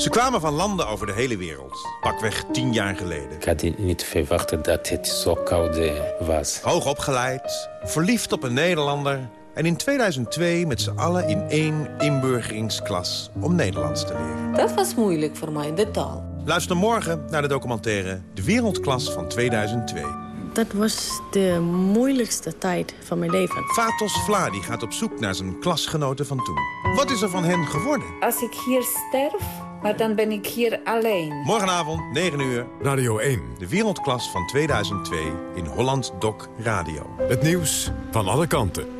Ze kwamen van landen over de hele wereld. Pakweg tien jaar geleden. Ik had niet verwacht dat het zo koud was. Hoog opgeleid, verliefd op een Nederlander... en in 2002 met z'n allen in één inburgeringsklas om Nederlands te leren. Dat was moeilijk voor mij, de taal. Luister morgen naar de documentaire De Wereldklas van 2002. Dat was de moeilijkste tijd van mijn leven. Fatos Vladi gaat op zoek naar zijn klasgenoten van toen. Wat is er van hen geworden? Als ik hier sterf, maar dan ben ik hier alleen. Morgenavond, 9 uur. Radio 1. De Wereldklas van 2002 in Holland Doc Radio. Het nieuws van alle kanten.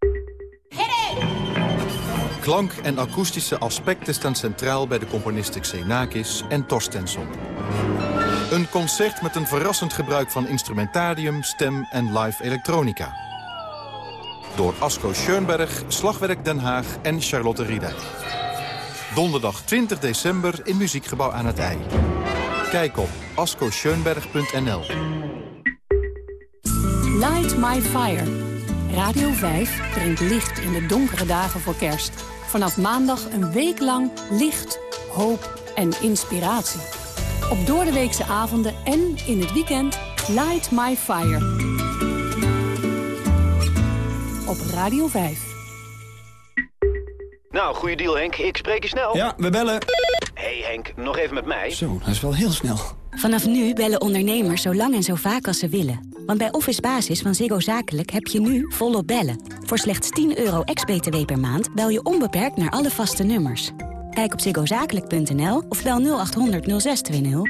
Klank en akoestische aspecten staan centraal bij de componisten Xenakis en Torstensson. Een concert met een verrassend gebruik van instrumentarium, stem en live elektronica. Door Asko Schoenberg, Slagwerk Den Haag en Charlotte Riedijk. Donderdag 20 december in Muziekgebouw aan het IJ. Kijk op ascoscheunberg.nl. Light My Fire. Radio 5 brengt licht in de donkere dagen voor kerst. Vanaf maandag een week lang licht, hoop en inspiratie. Op doordeweekse avonden en in het weekend Light My Fire. Op Radio 5. Nou, goede deal Henk. Ik spreek je snel. Ja, we bellen. hey Henk, nog even met mij. Zo, dat is wel heel snel. Vanaf nu bellen ondernemers zo lang en zo vaak als ze willen. Want bij Office Basis van Ziggo Zakelijk heb je nu volop bellen. Voor slechts 10 euro ex-BTW per maand bel je onbeperkt naar alle vaste nummers. Kijk op ziggozakelijk.nl of bel 0800 0620.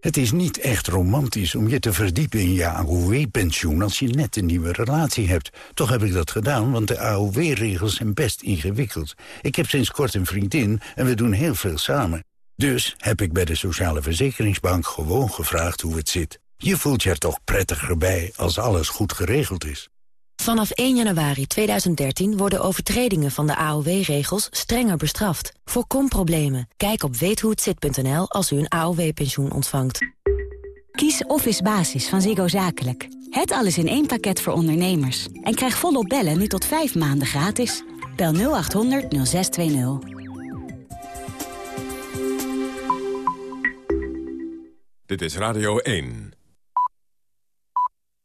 Het is niet echt romantisch om je te verdiepen in je AOW-pensioen... als je net een nieuwe relatie hebt. Toch heb ik dat gedaan, want de AOW-regels zijn best ingewikkeld. Ik heb sinds kort een vriendin en we doen heel veel samen. Dus heb ik bij de Sociale Verzekeringsbank gewoon gevraagd hoe het zit. Je voelt je er toch prettiger bij als alles goed geregeld is. Vanaf 1 januari 2013 worden overtredingen van de AOW-regels strenger bestraft. Voorkom problemen. Kijk op weethohetzit.nl als u een AOW-pensioen ontvangt. Kies Office Basis van Ziggo Zakelijk. Het alles in één pakket voor ondernemers. En krijg volop bellen nu tot 5 maanden gratis. Bel 0800 0620. Dit is Radio 1.